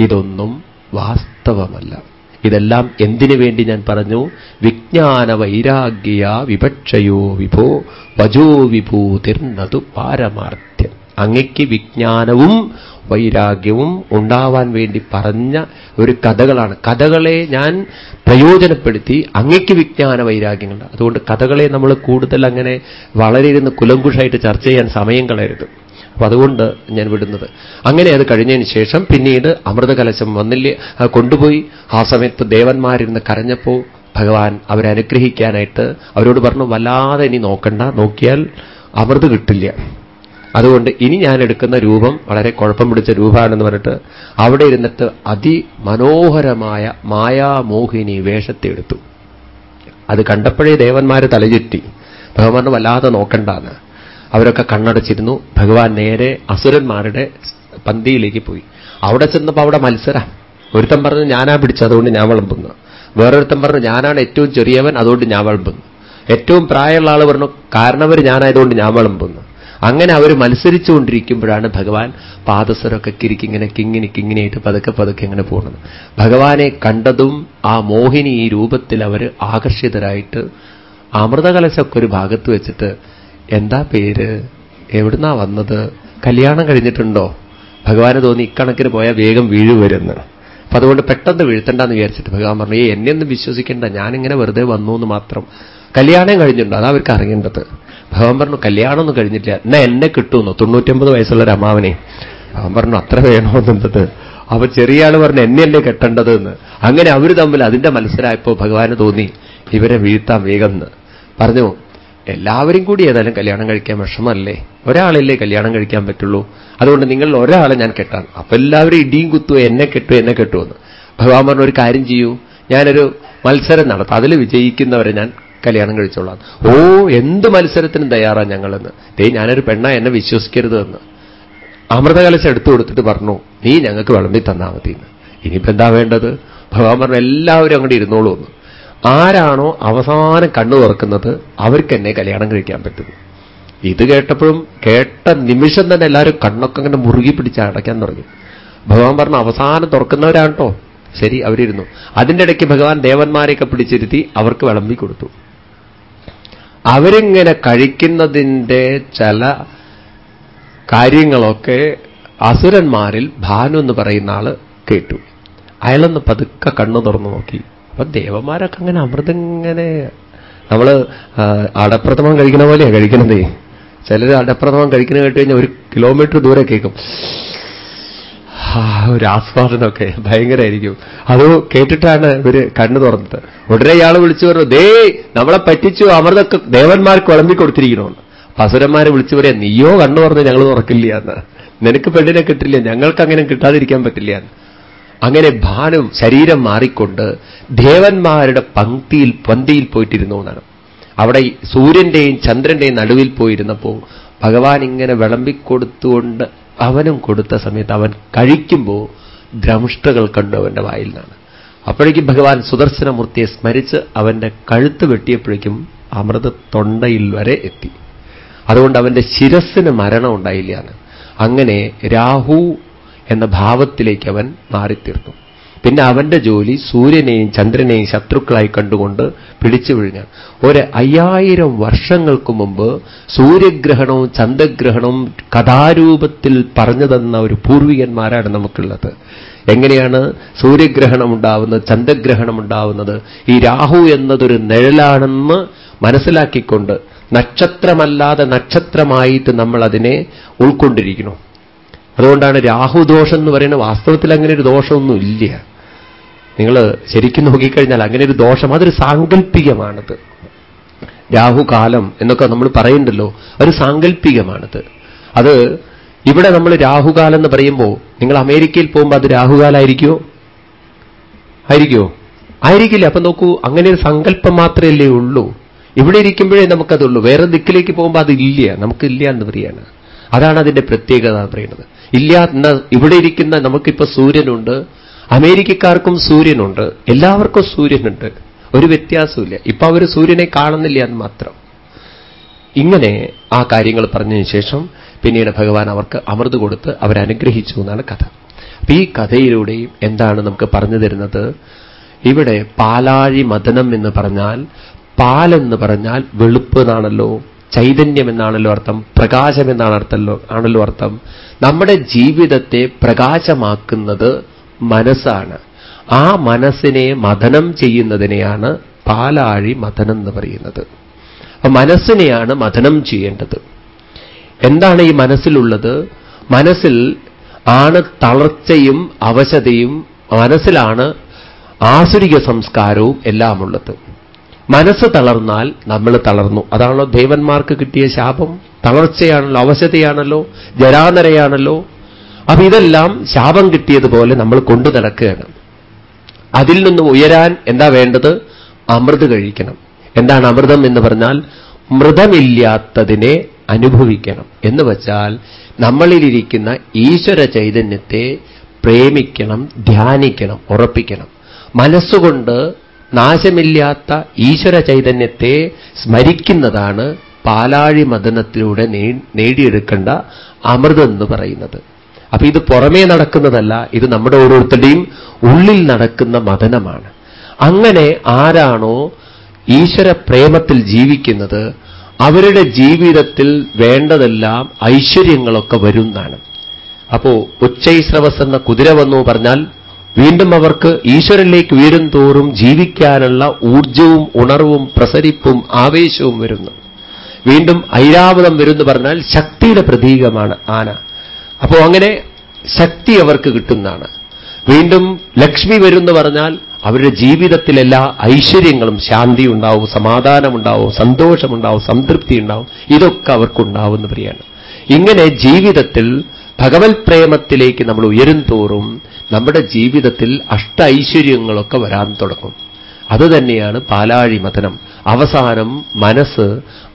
ഇതൊന്നും വാസ്തവമല്ല. ഇതെല്ലാം എന്തിനു വേണ്ടി ഞാൻ പറഞ്ഞു? വിജ്ഞാന വൈരാഗ്യ വിപക്ഷയോ വിഭോ വജോ വിഭൂതിർന്നതു പാരമാർത്ഥ്യം. അങ്ങയ്ക്ക് വിജ്ഞാനവും വൈരാഗ്യവും ഉണ്ടാവാൻ വേണ്ടി പറഞ്ഞ ഒരു കഥകളാണ്. കഥകളെ ഞാൻ പ്രയോജനപ്പെടുത്തി അങ്ങയ്ക്ക് വിജ്ഞാന വൈരാഗ്യങ്ങളുണ്ട്. അതുകൊണ്ട് കഥകളെ നമ്മൾ കൂടുതൽ അങ്ങനെ വളരെ ഇരുന്ന് കുലങ്കുഷായിട്ട് ചർച്ച ചെയ്യാൻ സമയം കളയരുത്. അപ്പൊ അതുകൊണ്ട് ഞാൻ വിടുന്നത്. അങ്ങനെ അത് കഴിഞ്ഞതിന് ശേഷം പിന്നീട് അമൃതകലശം വന്നില്ലേ കൊണ്ടുപോയി. ആ സമയത്ത് ദേവന്മാരിരുന്ന് കരഞ്ഞപ്പോ ഭഗവാൻ അവരെ അവരോട് പറഞ്ഞു വല്ലാതെ ഇനി നോക്കണ്ട. നോക്കിയാൽ അമൃത് കിട്ടില്ല. അതുകൊണ്ട് ഇനി ഞാൻ എടുക്കുന്ന രൂപം വളരെ കുഴപ്പം പിടിച്ച രൂപമാണെന്ന് പറഞ്ഞിട്ട് അവിടെ ഇരുന്നിട്ട് അതിമനോഹരമായ മായാമോഹിനി വേഷത്തെ എടുത്തു. അത് കണ്ടപ്പോഴേ ദേവന്മാരെ തലചുറ്റി. ഭഗവാൻ വല്ലാതെ നോക്കണ്ടെന്ന്. അവരൊക്കെ കണ്ണടച്ചിരുന്നു. ഭഗവാൻ നേരെ അസുരന്മാരുടെ പന്തിയിലേക്ക് പോയി. അവിടെ ചെന്നപ്പോൾ അവിടെ മത്സരം. ഒരുത്തൻ പറഞ്ഞു ഞാനാ പിടിച്ചത് അതുകൊണ്ട് ഞാൻ വിളമ്പുന്നു. വേറൊരുത്തൻ പറഞ്ഞു ഞാനാണ് ഏറ്റവും ചെറിയവൻ അതുകൊണ്ട് ഞാൻ വിളമ്പുന്നു. ഏറ്റവും പ്രായമുള്ള ആൾ പറഞ്ഞു കാരണവർ ഞാനായതുകൊണ്ട് ഞാൻ വിളമ്പുന്നു. അങ്ങനെ അവർ മത്സരിച്ചുകൊണ്ടിരിക്കുമ്പോഴാണ് ഭഗവാൻ പാദസരമൊക്കെ കിരിക്കിങ്ങനെ കിങ്ങിനി കിങ്ങിനിയായിട്ട് പതുക്കെ പതുക്കെ ഇങ്ങനെ പോകുന്നത്. ഭഗവാനെ കണ്ടതും ആ മോഹിനി ഈ രൂപത്തിൽ അവർ ആകർഷിതരായിട്ട് അമൃതകലശമൊക്കെ ഒരു ഭാഗത്ത് വെച്ചിട്ട് എന്താ പേര്? എവിടുന്നാ വന്നത്? കല്യാണം കഴിഞ്ഞിട്ടുണ്ടോ? ഭഗവാന് തോന്നി ഇക്കണക്കിന് പോയാൽ വേഗം വീഴുവരുന്ന് അപ്പൊ അതുകൊണ്ട് പെട്ടെന്ന് വീഴ്ത്തണ്ടെന്ന് വിചാരിച്ചിട്ട് ഭഗവാൻ പറഞ്ഞു ഏ എന്നെ ഒന്നും വിശ്വസിക്കേണ്ട. ഞാനിങ്ങനെ വെറുതെ വന്നു എന്ന് മാത്രം. കല്യാണം കഴിഞ്ഞിട്ടുണ്ടോ? അതാ അവർക്ക് അറിയേണ്ടത്. ഭഗവാൻ പറഞ്ഞു കല്യാണമൊന്നും കഴിഞ്ഞിട്ടില്ല. എന്നാ എന്നെ കിട്ടുമെന്നോ? തൊണ്ണൂറ്റമ്പത് വയസ്സുള്ള ഒരു അമ്മാവനെ. അവൻ പറഞ്ഞു അത്ര വേണമെന്നുണ്ടത് അപ്പൊ ചെറിയ ആൾ പറഞ്ഞു എന്നെയല്ലേ കെട്ടേണ്ടത് എന്ന് അങ്ങനെ അവർ തമ്മിൽ അതിന്റെ മത്സരമായപ്പോ ഭഗവാന് തോന്നി ഇവരെ വീഴ്ത്താം വേഗം എന്ന്. പറഞ്ഞു എല്ലാവരും കൂടി ഏതായാലും കല്യാണം കഴിക്കാൻ വിഷമല്ലേ ഒരാളല്ലേ കല്യാണം കഴിക്കാൻ പറ്റുള്ളൂ. അതുകൊണ്ട് നിങ്ങൾ ഒരാളെ ഞാൻ കെട്ടാം. അപ്പൊ എല്ലാവരും ഇടിയും കുത്തു എന്നെ കെട്ടു എന്നെ കെട്ടുമെന്ന് ഭഗവാൻ പറഞ്ഞു ഒരു കാര്യം ചെയ്യൂ. ഞാനൊരു മത്സരം നടത്താം. അതിൽ വിജയിക്കുന്നവരെ ഞാൻ കല്യാണം കഴിച്ചോളാം. ഓ എന്ത് മത്സരത്തിനും തയ്യാറാണ് ഞങ്ങളെന്ന്. ദേ ഞാനൊരു പെണ്ണ എന്നെ വിശ്വസിക്കരുത് എന്ന് അമൃതകലശം എടുത്തു കൊടുത്തിട്ട് പറഞ്ഞു നീ ഞങ്ങൾക്ക് വിളമ്പി തന്നാൽ മതി എന്ന് ഇനിയിപ്പോ എന്താ വേണ്ടത്? ഭഗവാൻ പറഞ്ഞു എല്ലാവരും അങ്ങോട്ട് ഇരുന്നോളൂ എന്ന്. ആരാണോ അവസാനം കണ്ണു തുറക്കുന്നത് അവർക്ക് എന്നെ കല്യാണം കഴിക്കാൻ പറ്റും ഇത് കേട്ടപ്പോഴും കേട്ട നിമിഷം തന്നെ എല്ലാവരും കണ്ണൊക്കെ അങ്ങനെ മുറുകി പിടിച്ച് അടയ്ക്കാൻ തുടങ്ങി. ഭഗവാൻ പറഞ്ഞു അവസാനം തുറക്കുന്നവരാണ് കേട്ടോ ശരി അവരിരുന്നു. അതിന്റെ ഇടയ്ക്ക് ഭഗവാൻ ദേവന്മാരെയൊക്കെ പിടിച്ചിരുത്തി അവർക്ക് വിളമ്പി കൊടുത്തു. അവരിങ്ങനെ കഴിക്കുന്നതിന്റെ ചില കാര്യങ്ങളൊക്കെ അസുരന്മാരിൽ ഭാനു എന്ന് പറയുന്ന ആൾ കേട്ടു. അയാളൊന്ന് പതുക്കെ കണ്ണു തുറന്നു നോക്കി. അപ്പൊ ദേവന്മാരൊക്കെ അങ്ങനെ അമൃതങ്ങനെ നമ്മൾ അടപ്രഥമം കഴിക്കുന്ന പോലെയാണ് കഴിക്കണതേ. ചിലർ അടപ്രഥമം കഴിക്കുന്ന കേട്ട് കഴിഞ്ഞാൽ ഒരു കിലോമീറ്റർ ദൂരെ കേൾക്കും. ഒരു ആസ്വാദനമൊക്കെ. ഭയങ്കരമായിരിക്കും അത് കേട്ടിട്ടാണ് ഇവർ കണ്ണു തുറന്നത്. ഉടനെ ഇയാൾ വിളിച്ചു പറഞ്ഞു ദേ നമ്മളെ പറ്റിച്ചു അമൃതൊക്കെ ദേവന്മാർക്ക് വിളമ്പി കൊടുത്തിരിക്കണമെന്ന് പസുരന്മാരെ വിളിച്ചു പറയാം നീയോ കണ്ണു തുറന്ന് ഞങ്ങൾ തുറക്കില്ല എന്ന് നിനക്ക് പെണ്ണിനെ കിട്ടില്ല ഞങ്ങൾക്ക് അങ്ങനെ കിട്ടാതിരിക്കാൻ പറ്റില്ല എന്ന് അങ്ങനെ ഭാനം ശരീരം മാറിക്കൊണ്ട് ദേവന്മാരുടെ പങ്ക്തിയിൽ പന്തിയിൽ പോയിട്ടിരുന്നു എന്നാണ് അവിടെ സൂര്യന്റെയും ചന്ദ്രന്റെയും നടുവിൽ പോയിരുന്നപ്പോൾ ഭഗവാൻ ഇങ്ങനെ വിളമ്പിക്കൊടുത്തുകൊണ്ട് അവനും കൊടുത്ത സമയത്ത് അവൻ കഴിക്കുമ്പോൾ ദ്രംഷ്ടകൾ കണ്ടു അവന്റെ വായിൽ നിന്നാണ് അപ്പോഴേക്കും ഭഗവാൻ സുദർശനമൂർത്തിയെ സ്മരിച്ച് അവന്റെ കഴുത്ത് വെട്ടിയപ്പോഴേക്കും അമൃത തൊണ്ടയിൽ വരെ എത്തി. അതുകൊണ്ട് അവന്റെ ശിരസ്സിന് മരണം ഉണ്ടായില്ല അങ്ങനെ രാഹു എന്ന ഭാവത്തിലേക്ക് അവൻ മാറിത്തീർന്നു. പിന്നെ അവന്റെ ജോലി സൂര്യനെയും ചന്ദ്രനെയും ശത്രുക്കളായി കണ്ടുകൊണ്ട് പിടിച്ചു വിഴിഞ്ഞാണ് ഒരു അയ്യായിരം വർഷങ്ങൾക്ക് മുമ്പ് സൂര്യഗ്രഹണവും ചന്ദ്രഗ്രഹണവും കഥാരൂപത്തിൽ പറഞ്ഞു തന്ന ഒരു പൂർവികന്മാരാണ് നമുക്കുള്ളത്. എങ്ങനെയാണ് സൂര്യഗ്രഹണം ഉണ്ടാവുന്നത് ചന്ദ്രഗ്രഹണം ഉണ്ടാവുന്നത്? ഈ രാഹു എന്നതൊരു നിഴലാണെന്ന് മനസ്സിലാക്കിക്കൊണ്ട് നക്ഷത്രമല്ലാതെ നക്ഷത്രമായിട്ട് നമ്മൾ അതിനെ ഉൾക്കൊണ്ടിരിക്കണം അതുകൊണ്ടാണ് രാഹുദോഷം എന്ന് പറയുന്നത്. വാസ്തവത്തിൽ അങ്ങനെ ഒരു ദോഷമൊന്നും ഇല്ല നിങ്ങൾ ശരിക്കും നോക്കിക്കഴിഞ്ഞാൽ അങ്ങനെ ഒരു ദോഷം അതൊരു സാങ്കല്പികമാണത്. രാഹുകാലം എന്നൊക്കെ നമ്മൾ പറയുന്നുണ്ടല്ലോ ഒരു സാങ്കല്പികമാണത്. അത് ഇവിടെ നമ്മൾ രാഹുകാലം എന്ന് പറയുമ്പോൾ നിങ്ങൾ അമേരിക്കയിൽ പോകുമ്പോൾ അത് രാഹുകാലായിരിക്കുമോ ആയിരിക്കുമോ ആയിരിക്കില്ല. അപ്പൊ നോക്കൂ അങ്ങനെ ഒരു സങ്കല്പം മാത്രമല്ലേ ഉള്ളൂ. ഇവിടെ ഇരിക്കുമ്പോഴേ നമുക്കതുള്ളൂ. വേറെ ദിക്കിലേക്ക് പോകുമ്പോൾ അതില്ല നമുക്കില്ല എന്ന് പറയാണ്. അതാണ് അതിന്റെ പ്രത്യേകത പറയുന്നത്. ഇല്ല ഇവിടെ ഇരിക്കുന്ന നമുക്കിപ്പോ സൂര്യനുണ്ട്. അമേരിക്കക്കാർക്കും സൂര്യനുണ്ട്. എല്ലാവർക്കും സൂര്യനുണ്ട്. ഒരു വ്യത്യാസമില്ല ഇപ്പൊ അവർ സൂര്യനെ കാണുന്നില്ല എന്ന് മാത്രം. ഇങ്ങനെ ആ കാര്യങ്ങൾ പറഞ്ഞതിന് ശേഷം പിന്നീട് ഭഗവാൻ അവർക്ക് അമൃത് കൊടുത്ത് അവരനുഗ്രഹിച്ചു എന്നാണ് കഥ. അപ്പൊ ഈ കഥയിലൂടെയും എന്താണ് നമുക്ക് പറഞ്ഞു തരുന്നത്? ഇവിടെ പാലാഴി മദനം എന്ന് പറഞ്ഞാൽ പാലെന്ന് പറഞ്ഞാൽ വെളുപ്പ് എന്നാണല്ലോ. ചൈതന്യം എന്നാണല്ലോ അർത്ഥം. പ്രകാശം എന്നാണ് അർത്ഥമല്ലോ ആണല്ലോ അർത്ഥം. നമ്മുടെ ജീവിതത്തെ പ്രകാശമാക്കുന്നത് മനസ്സാണ്. ആ മനസ്സിനെ മഥനം ചെയ്യുന്നതിനെയാണ് പാലാഴി മഥനം എന്ന് പറയുന്നത്. മനസ്സിനെയാണ് മഥനം ചെയ്യേണ്ടത്. എന്താണ് ഈ മനസ്സിലുള്ളത്? മനസ്സിൽ ആണ് തളർച്ചയും അവശതയും മനസ്സിലാണ് ആസുരിക സംസ്കാരവും എല്ലാം ഉള്ളത് മനസ്സ് തളർന്നാൽ നമ്മൾ തളർന്നു. അതാണല്ലോ ദേവന്മാർക്ക് കിട്ടിയ ശാപം. തളർച്ചയാണല്ലോ അവശതയാണല്ലോ ജരാനരയാണല്ലോ അപ്പൊ ഇതെല്ലാം ശാപം കിട്ടിയതുപോലെ നമ്മൾ കൊണ്ടു നടക്കുകയാണ്. അതിൽ നിന്ന് ഉയരാൻ എന്താ വേണ്ടത്? അമൃത് കഴിക്കണം. എന്താണ് അമൃതം എന്ന് പറഞ്ഞാൽ മൃതമില്ലാത്തതിനെ അനുഭവിക്കണം. എന്ന് വച്ചാൽ നമ്മളിലിരിക്കുന്ന ഈശ്വര ചൈതന്യത്തെ പ്രേമിക്കണം ധ്യാനിക്കണം ഉറപ്പിക്കണം. മനസ്സുകൊണ്ട് നാശമില്ലാത്ത ഈശ്വര ചൈതന്യത്തെ സ്മരിക്കുന്നതാണ് പാലാഴി മദനത്തിലൂടെ നേടിയെടുക്കേണ്ട അമൃതം എന്ന് പറയുന്നത്. അപ്പൊ ഇത് പുറമേ നടക്കുന്നതല്ല ഇത് നമ്മുടെ ഓരോരുത്തരുടെയും ഉള്ളിൽ നടക്കുന്ന മതനമാണ് അങ്ങനെ ആരാണോ ഈശ്വര പ്രേമത്തിൽ ജീവിക്കുന്നത് അവരുടെ ജീവിതത്തിൽ വേണ്ടതെല്ലാം ഐശ്വര്യങ്ങളൊക്കെ വരുന്നതാണ്. അപ്പോ ഉച്ചൈസ്രവസ് എന്ന കുതിര വന്നു പറഞ്ഞാൽ വീണ്ടും അവർക്ക് ഈശ്വരനിലേക്ക് വീഴും തോറും ജീവിക്കാനുള്ള ഊർജവും ഉണർവും പ്രസരിപ്പും ആവേശവും വരുന്നു. വീണ്ടും ഐരാവതം വരുന്നു പറഞ്ഞാൽ ശക്തിയുടെ പ്രതീകമാണ് ആന. അപ്പോ അങ്ങനെ ശക്തി അവർക്ക് കിട്ടുന്നതാണ്. വീണ്ടും ലക്ഷ്മി വരുമെന്ന് പറഞ്ഞാൽ അവരുടെ ജീവിതത്തിലെല്ലാ ഐശ്വര്യങ്ങളും ശാന്തി ഉണ്ടാവും സമാധാനമുണ്ടാവും സന്തോഷമുണ്ടാവും സംതൃപ്തി ഉണ്ടാവും ഇതൊക്കെ അവർക്കുണ്ടാവുമെന്ന് പറയാണ് ഇങ്ങനെ ജീവിതത്തിൽ ഭഗവത് പ്രേമത്തിലേക്ക് നമ്മൾ ഉയരും തോറും നമ്മുടെ ജീവിതത്തിൽ അഷ്ട ഐശ്വര്യങ്ങളൊക്കെ വരാൻ തുടങ്ങും. അതുതന്നെയാണ് പാലാഴി മഥനം അവസാനം മനസ്സ്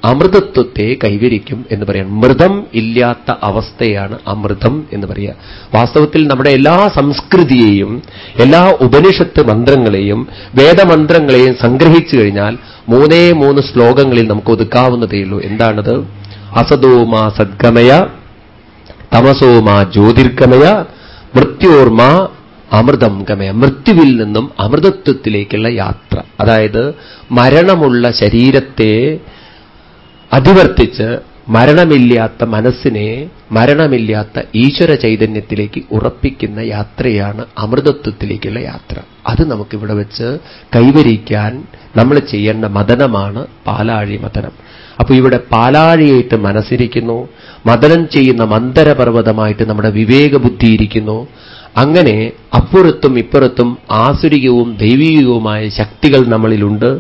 അമൃതത്വത്തെ കൈവരിക്കും എന്ന് പറയാം. മൃതം ഇല്ലാത്ത അവസ്ഥയാണ് അമൃതം എന്ന് പറയുക വാസ്തവത്തിൽ നമ്മുടെ എല്ലാ സംസ്കൃതിയെയും എല്ലാ ഉപനിഷത്ത് മന്ത്രങ്ങളെയും വേദമന്ത്രങ്ങളെയും സംഗ്രഹിച്ചു കഴിഞ്ഞാൽ മൂന്നേ മൂന്ന് ശ്ലോകങ്ങളിൽ നമുക്ക് ഒതുക്കാവുന്നതേയുള്ളൂ എന്താണത്? അസതോമാ സദ്ഗമയ തമസോമാ ജ്യോതിർഗമയ മൃത്യോർമ അമൃതം ഗമയ മൃത്യുവിൽ നിന്നും അമൃതത്വത്തിലേക്കുള്ള യാത്ര. അതായത് മരണമുള്ള ശരീരത്തെ അതിവർത്തിച്ച് മരണമില്ലാത്ത മനസ്സിനെ മരണമില്ലാത്ത ഈശ്വര ചൈതന്യത്തിലേക്ക് ഉറപ്പിക്കുന്ന യാത്രയാണ് അമൃതത്വത്തിലേക്കുള്ള യാത്ര. അത് നമുക്കിവിടെ വെച്ച് കൈവരിക്കാൻ നമ്മൾ ചെയ്യേണ്ട മതനമാണ് പാലാഴി മതനം അപ്പൊ ഇവിടെ പാലാഴിയായിട്ട് മനസ്സിരിക്കുന്നു മതനം ചെയ്യുന്ന മന്ദരപർവതമായിട്ട് നമ്മുടെ വിവേകബുദ്ധി ഇരിക്കുന്നു അങ്ങനെ അപ്പുറത്തും ഇപ്പുറത്തും ആസുരികവും ദൈവികവുമായ ശക്തികൾ നമ്മളിലുണ്ട്.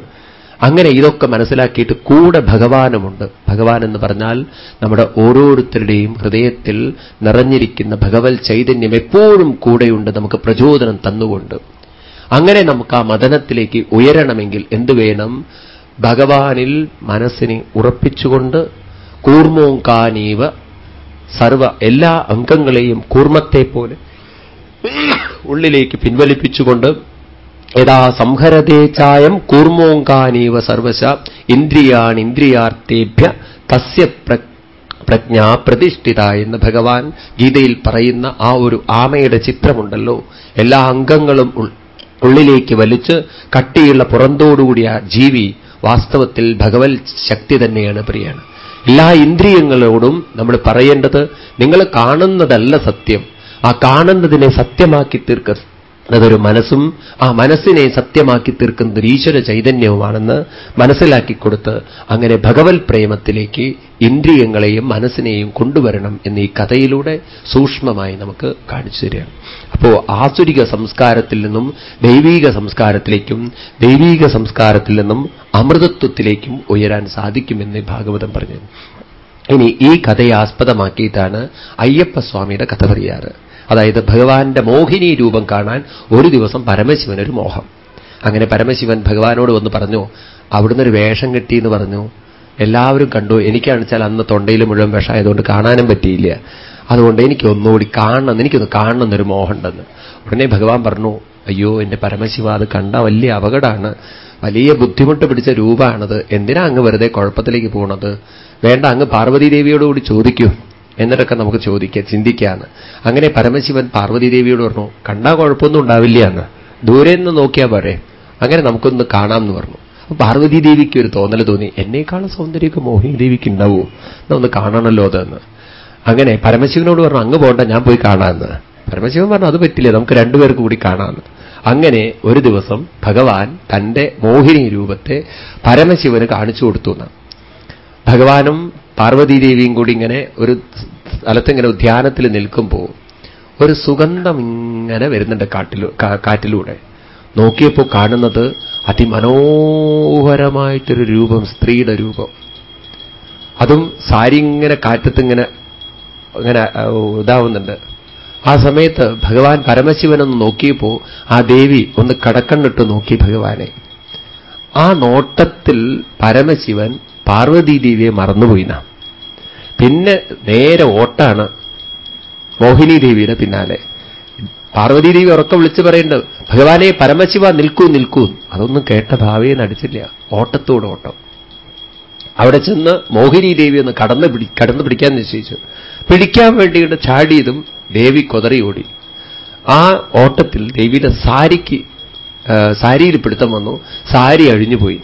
അങ്ങനെ ഇതൊക്കെ മനസ്സിലാക്കിയിട്ട് കൂടെ ഭഗവാനുമുണ്ട്. ഭഗവാൻ എന്ന് പറഞ്ഞാൽ നമ്മുടെ ഓരോരുത്തരുടെയും ഹൃദയത്തിൽ നിറഞ്ഞിരിക്കുന്ന ഭഗവത് ചൈതന്യം എപ്പോഴും കൂടെയുണ്ട് നമുക്ക് പ്രചോദനം തന്നുകൊണ്ട്. അങ്ങനെ നമുക്ക് ആ മദനത്തിലേക്ക് ഉയരണമെങ്കിൽ എന്തു വേണം? ഭഗവാനിൽ മനസ്സിനെ ഉറപ്പിച്ചുകൊണ്ട് കൂർമോങ്കാനീവ സർവ എല്ലാ അംഗങ്ങളെയും കൂർമ്മത്തെ പോലെ ഉള്ളിലേക്ക് പിൻവലിപ്പിച്ചുകൊണ്ട് യഥാ സംഹരതേ ചായം കൂർമോങ്കാനീവ സർവശ ഇന്ദ്രിയാൻ ഇന്ദ്രിയാർത്ഥേഭ്യ തസ്യ പ്രജ്ഞ പ്രതിഷ്ഠിത എന്ന് ഭഗവാൻ ഗീതയിൽ പറയുന്ന ആ ഒരു ആമയുടെ ചിത്രമുണ്ടല്ലോ. എല്ലാ അംഗങ്ങളും ഉള്ളിലേക്ക് വലിച്ച് കട്ടിയുള്ള പുറന്തോടുകൂടിയ ജീവി വാസ്തവത്തിൽ ഭഗവത് ശക്തി തന്നെയാണ് പ്രിയാണ്. എല്ലാ ഇന്ദ്രിയങ്ങളോടും നമ്മൾ പറയേണ്ടത് നിങ്ങൾ കാണുന്നതല്ല സത്യം. ആ കാണുന്നതിനെ സത്യമാക്കി തീർക്ക അതൊരു മനസ്സും ആ മനസ്സിനെ സത്യമാക്കി തീർക്കുന്ന ഒരു ഈശ്വര ചൈതന്യവുമാണെന്ന് മനസ്സിലാക്കിക്കൊടുത്ത് അങ്ങനെ ഭഗവത് പ്രേമത്തിലേക്ക് ഇന്ദ്രിയങ്ങളെയും മനസ്സിനെയും കൊണ്ടുവരണം എന്ന് ഈ കഥയിലൂടെ സൂക്ഷ്മമായി നമുക്ക് കാണിച്ചു തരികയാണ്. അപ്പോ ആസുരിക സംസ്കാരത്തിൽ നിന്നും ദൈവീക സംസ്കാരത്തിലേക്കും ദൈവീക സംസ്കാരത്തിൽ നിന്നും അമൃതത്വത്തിലേക്കും ഉയരാൻ സാധിക്കുമെന്ന് ഭാഗവതം പറഞ്ഞു. ഇനി ഈ കഥയെ ആസ്പദമാക്കിയിട്ടാണ് അയ്യപ്പസ്വാമിയുടെ കഥ പറയാറ് അതായത് ഭഗവാന്റെ മോഹിനി രൂപം കാണാൻ ഒരു ദിവസം പരമശിവനൊരു മോഹം. അങ്ങനെ പരമശിവൻ ഭഗവാനോട് വന്ന് പറഞ്ഞു അവിടുന്ന് ഒരു വേഷം കിട്ടി എന്ന് പറഞ്ഞു. എല്ലാവരും കണ്ടു. എനിക്കാണെച്ചാൽ അന്ന് തൊണ്ടയിൽ മുഴുവൻ വിഷമായതുകൊണ്ട് കാണാനും പറ്റിയില്ല. അതുകൊണ്ട് എനിക്ക് ഒന്നുകൂടി കാണണം എനിക്കൊന്ന് കാണണം എന്നൊരു മോഹമുണ്ടെന്ന്. ഉടനെ ഭഗവാൻ പറഞ്ഞു അയ്യോ എന്റെ പരമശിവ അത് കണ്ട വലിയ അപകടമാണ്. വലിയ ബുദ്ധിമുട്ട് പിടിച്ച രൂപമാണത്. എന്തിനാ അങ്ങ് വെറുതെ കുഴപ്പത്തിലേക്ക് പോണത്? വേണ്ട അങ്ങ് പാർവതീദേവിയോടുകൂടി ചോദിക്കൂ. എന്നിട്ടൊക്കെ നമുക്ക് ചോദിക്കാം ചിന്തിക്കാന്ന്. അങ്ങനെ പരമശിവൻ പാർവതീദേവിയോട് പറഞ്ഞു കണ്ടാ കുഴപ്പമൊന്നും ഉണ്ടാവില്ല എന്ന്. ദൂരെ നിന്ന് നോക്കിയാൽ പോരെ. അങ്ങനെ നമുക്കൊന്ന് കാണാം എന്ന് പറഞ്ഞു. അപ്പൊ പാർവതി ദേവിക്ക് ഒരു തോന്നൽ തോന്നി എന്നേക്കാളും സൗന്ദര്യമൊക്കെ മോഹിനി ദേവിക്ക് ഉണ്ടാവൂ ഒന്ന് കാണണമല്ലോ അതെന്ന്. അങ്ങനെ പരമശിവനോട് പറഞ്ഞു അങ്ങ് പോകണ്ട ഞാൻ പോയി കാണാമെന്ന് പരമശിവൻ പറഞ്ഞു അത് പറ്റില്ല നമുക്ക് രണ്ടുപേർക്ക് കൂടി കാണാമെന്ന് അങ്ങനെ ഒരു ദിവസം ഭഗവാൻ തന്റെ മോഹിനി രൂപത്തെ പരമശിവന് കാണിച്ചു കൊടുത്തു എന്ന് ഭഗവാനും പാർവതീദേവിയും കൂടി ഇങ്ങനെ ഒരു സ്ഥലത്തിങ്ങനെ ഉദ്യാനത്തിൽ നിൽക്കുമ്പോൾ ഒരു സുഗന്ധം ഇങ്ങനെ വരുന്നുണ്ട് കാട്ടിലൂ കാറ്റിലൂടെ. നോക്കിയപ്പോൾ കാണുന്നത് അതിമനോഹരമായിട്ടൊരു രൂപം സ്ത്രീയുടെ രൂപം. അതും സാരി ഇങ്ങനെ കാറ്റത്ത് ഇങ്ങനെ ഇതാവുന്നുണ്ട്. ആ സമയത്ത് ഭഗവാൻ പരമശിവനൊന്ന് നോക്കിയപ്പോ ആ ദേവി ഒന്ന് കടക്കണ്ണിട്ട് നോക്കി ഭഗവാനെ. ആ നോട്ടത്തിൽ പരമശിവൻ പാർവതീദേവിയെ മറന്നുപോയിന പിന്നെ നേരെ ഓട്ടാണ് മോഹിനി ദേവിയുടെ പിന്നാലെ. പാർവതീദേവി ഉറക്കം വിളിച്ചു പറയേണ്ടത് ഭഗവാനെ പരമശിവ നിൽക്കൂ നിൽക്കൂ. അതൊന്നും കേട്ട ഭാവിയെ നടിച്ചില്ല. ഓട്ടത്തോട് ഓട്ടം. അവിടെ ചെന്ന് മോഹിനി ദേവി ഒന്ന് കടന്ന് പിടി കടന്നു പിടിക്കാൻ നിശ്ചയിച്ചു. പിടിക്കാൻ വേണ്ടിയിട്ട് ചാടിയതും ദേവി കൊതറി ഓടി. ആ ഓട്ടത്തിൽ ദേവിയുടെ സാരിക്ക് സാരിയിൽ പിടുത്തം വന്നു. സാരി അഴിഞ്ഞുപോയി.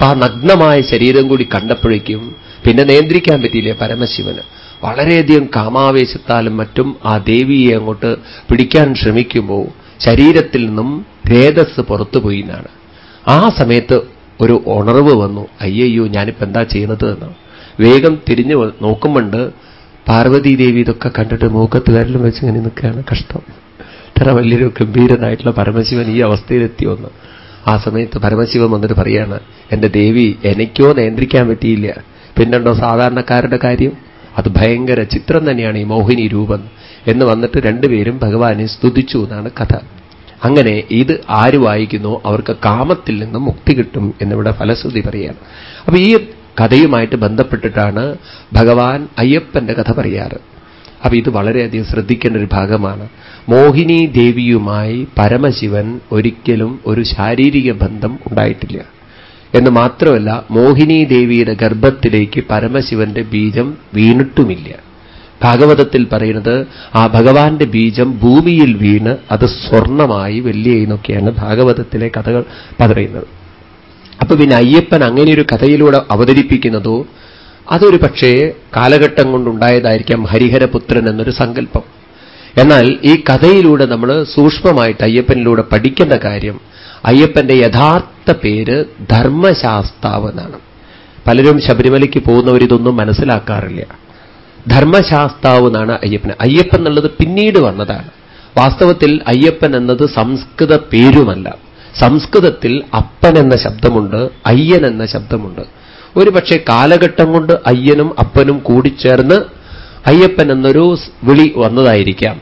അപ്പൊ ആ നഗ്നമായ ശരീരം കൂടി കണ്ടപ്പോഴേക്കും പിന്നെ നിയന്ത്രിക്കാൻ പറ്റിയില്ലേ പരമശിവന്? വളരെയധികം കാമാവേശത്താലും മറ്റും ആ ദേവിയെ അങ്ങോട്ട് പിടിക്കാൻ ശ്രമിക്കുമ്പോൾ ശരീരത്തിൽ നിന്നും രേതസ് പുറത്തുപോയി എന്നാണ്. ആ സമയത്ത് ഒരു ഉണർവ് വന്നു. അയ്യയ്യോ ഞാനിപ്പോ എന്താ ചെയ്യുന്നത് എന്ന്. വേഗം തിരിഞ്ഞു നോക്കുമ്പോണ്ട് പാർവതീദേവി ഇതൊക്കെ കണ്ടിട്ട് മൂക്കത്ത് വരലും വെച്ച് ഇങ്ങനെ നിൽക്കുകയാണ്. കഷ്ടം. ഇത്ര വലിയൊരു ഗംഭീരനായിട്ടുള്ള പരമശിവൻ ഈ അവസ്ഥയിലെത്തി വന്ന്. ആ സമയത്ത് പരമശിവൻ വന്നിട്ട് പറയാണ് എന്റെ ദേവി എനിക്കോ നിയന്ത്രിക്കാൻ പറ്റിയില്ല. പിന്നെണ്ടോ സാധാരണക്കാരുടെ കാര്യം? അത് ഭയങ്കര ചിത്രം തന്നെയാണ് ഈ മോഹിനി രൂപം. എന്ന് വന്നിട്ട് രണ്ടുപേരും ഭഗവാനെ സ്തുതിച്ചു എന്നാണ് കഥ. അങ്ങനെ ഇത് ആര് വായിക്കുന്നു? അവർക്ക് കാമത്തിൽ നിന്നും മുക്തി കിട്ടും എന്നിവിടെ ഫലശ്രുതി പറയാണ്. അപ്പൊ ഈ കഥയുമായിട്ട് ബന്ധപ്പെട്ടിട്ടാണ് ഭഗവാൻ അയ്യപ്പന്റെ കഥ പറയാറ്. അപ്പൊ ഇത് വളരെയധികം ശ്രദ്ധിക്കേണ്ട ഒരു ഭാഗമാണ്. മോഹിനി ദേവിയുമായി പരമശിവൻ ഒരിക്കലും ഒരു ശാരീരിക ബന്ധം ഉണ്ടായിട്ടില്ല. എന്ന് മാത്രമല്ല മോഹിനി ദേവിയുടെ ഗർഭത്തിലേക്ക് പരമശിവന്റെ ബീജം വീണിട്ടുമില്ല. ഭാഗവതത്തിൽ പറയുന്നത് ആ ഭഗവാന്റെ ബീജം ഭൂമിയിൽ വീണ് അത് സ്വർണമായി വെള്ളിയെന്നൊക്കെയാണ് ഭാഗവതത്തിലെ കഥകൾ പറയുന്നത്. അപ്പൊ പിന്നെ അയ്യപ്പൻ അങ്ങനെയൊരു കഥയിലൂടെ അവതരിപ്പിക്കുന്നതോ അതൊരു പക്ഷേ കാലഘട്ടം കൊണ്ടുണ്ടായതായിരിക്കാം ഹരിഹരപുത്രൻ എന്നൊരു സങ്കല്പം. എന്നാൽ ഈ കഥയിലൂടെ നമ്മൾ സൂക്ഷ്മമായിട്ട് അയ്യപ്പനിലൂടെ പഠിക്കേണ്ട കാര്യം അയ്യപ്പന്റെ യഥാർത്ഥ പേര് ധർമ്മശാസ്താവ് എന്നാണ് പലരും ശബരിമലയ്ക്ക് പോകുന്നവർ ഇതൊന്നും മനസ്സിലാക്കാറില്ല. ധർമ്മശാസ്താവ് എന്നാണ് അയ്യപ്പൻ അയ്യപ്പൻ എന്നുള്ളത് പിന്നീട് വന്നതാണ്. വാസ്തവത്തിൽ അയ്യപ്പൻ എന്നത് സംസ്കൃത പേരുമല്ല. സംസ്കൃതത്തിൽ അപ്പൻ എന്ന ശബ്ദമുണ്ട് അയ്യൻ എന്ന ശബ്ദമുണ്ട്. ഒരു പക്ഷേ കാലഘട്ടം കൊണ്ട് അയ്യനും അപ്പനും കൂടിച്ചേർന്ന് അയ്യപ്പൻ എന്നൊരു വിളി വന്നതായിരിക്കാം.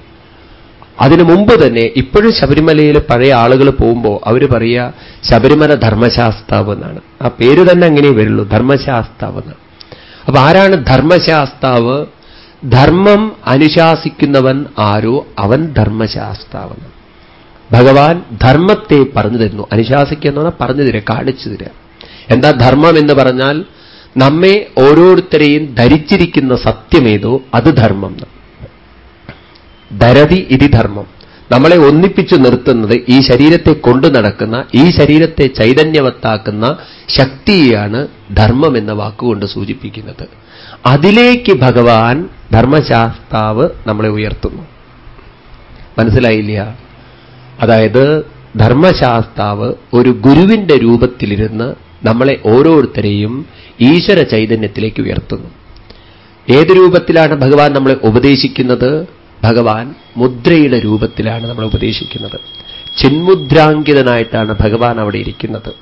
അതിനു മുമ്പ് തന്നെ ഇപ്പോഴും ശബരിമലയിൽ പഴയ ആളുകൾ പോകുമ്പോൾ അവർ പറയുക ശബരിമല ധർമ്മശാസ്താവ് എന്നാണ്. ആ പേര് തന്നെ അങ്ങനെ വരുള്ളൂ ധർമ്മശാസ്താവ് എന്ന്. അപ്പൊ ആരാണ് ധർമ്മശാസ്താവ്? ധർമ്മം അനുശാസിക്കുന്നവൻ ആരോ? അവൻ ധർമ്മശാസ്താവെന്ന് ഭഗവാൻ ധർമ്മത്തെ പറഞ്ഞു തരുന്നു. അനുശാസിക്കുന്നവനെ പറഞ്ഞു തരിക കാണിച്ചു തരിക. എന്താ ധർമ്മം എന്ന് പറഞ്ഞാൽ നമ്മെ ഓരോരുത്തരെയും ധരിച്ചിരിക്കുന്ന സത്യമേതോ അത് ധർമ്മം. ധരതി ഇതി ധർമ്മം. നമ്മളെ ഒന്നിപ്പിച്ചു നിർത്തുന്നത് ഈ ശരീരത്തെ കൊണ്ടു നടക്കുന്ന ഈ ശരീരത്തെ ചൈതന്യവത്താക്കുന്ന ശക്തിയാണ് ധർമ്മം എന്ന വാക്കുകൊണ്ട് സൂചിപ്പിക്കുന്നത്. അതിലേക്ക് ഭഗവാൻ ധർമ്മശാസ്താവ് നമ്മളെ ഉയർത്തുന്നു. മനസ്സിലായില്ല? അതായത് ധർമ്മശാസ്താവ് ഒരു ഗുരുവിന്റെ രൂപത്തിലിരുന്ന് നമ്മളെ ഓരോരുത്തരെയും ഈശ്വര ചൈതന്യത്തിലേക്ക് ഉയർത്തുന്നു. ഏത് രൂപത്തിലാണ് ഭഗവാൻ നമ്മളെ ഉപദേശിക്കുന്നത്? ഭഗവാൻ മുദ്രയുടെ രൂപത്തിലാണ് നമ്മളെ ഉപദേശിക്കുന്നത്. ചിന്മുദ്രാങ്കിതനായിട്ടാണ് ഭഗവാൻ അവിടെ ഇരിക്കുന്നത്.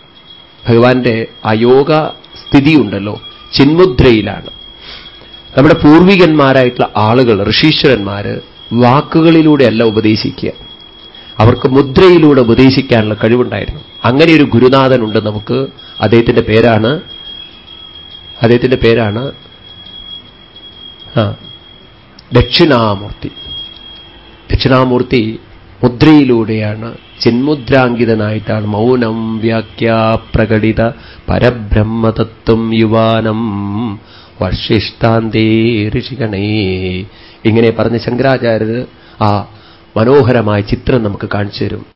ഭഗവാന്റെ ആ യോഗ സ്ഥിതിയുണ്ടല്ലോ ചിന്മുദ്രയിലാണ്. നമ്മുടെ പൂർവികന്മാരായിട്ടുള്ള ആളുകൾ ഋഷീശ്വരന്മാര് വാക്കുകളിലൂടെയല്ല ഉപദേശിക്കുക. അവർക്ക് മുദ്രയിലൂടെ ഉപദേശിക്കാനുള്ള കഴിവുണ്ടായിരുന്നു. അങ്ങനെ ഒരു ഗുരുനാഥനുണ്ട് നമുക്ക്. അദ്ദേഹത്തിന്റെ പേരാണ് അദ്ദേഹത്തിന്റെ പേരാണ് ദക്ഷിണാമൂർത്തി. ദക്ഷിണാമൂർത്തി മുദ്രയിലൂടെയാണ് ചിന്മുദ്രാങ്കിതനായിട്ടാണ് മൗനം വ്യാഖ്യാ പ്രകടിത പരബ്രഹ്മതത്വം യുവാനം വർഷിഷ്ടാന്തേ ഋഷികണേ ഇങ്ങനെ പറഞ്ഞ് ശങ്കരാചാര്യർ ആ മനോഹരമായ ചിത്രം നമുക്ക് കാണിച്ചു തരും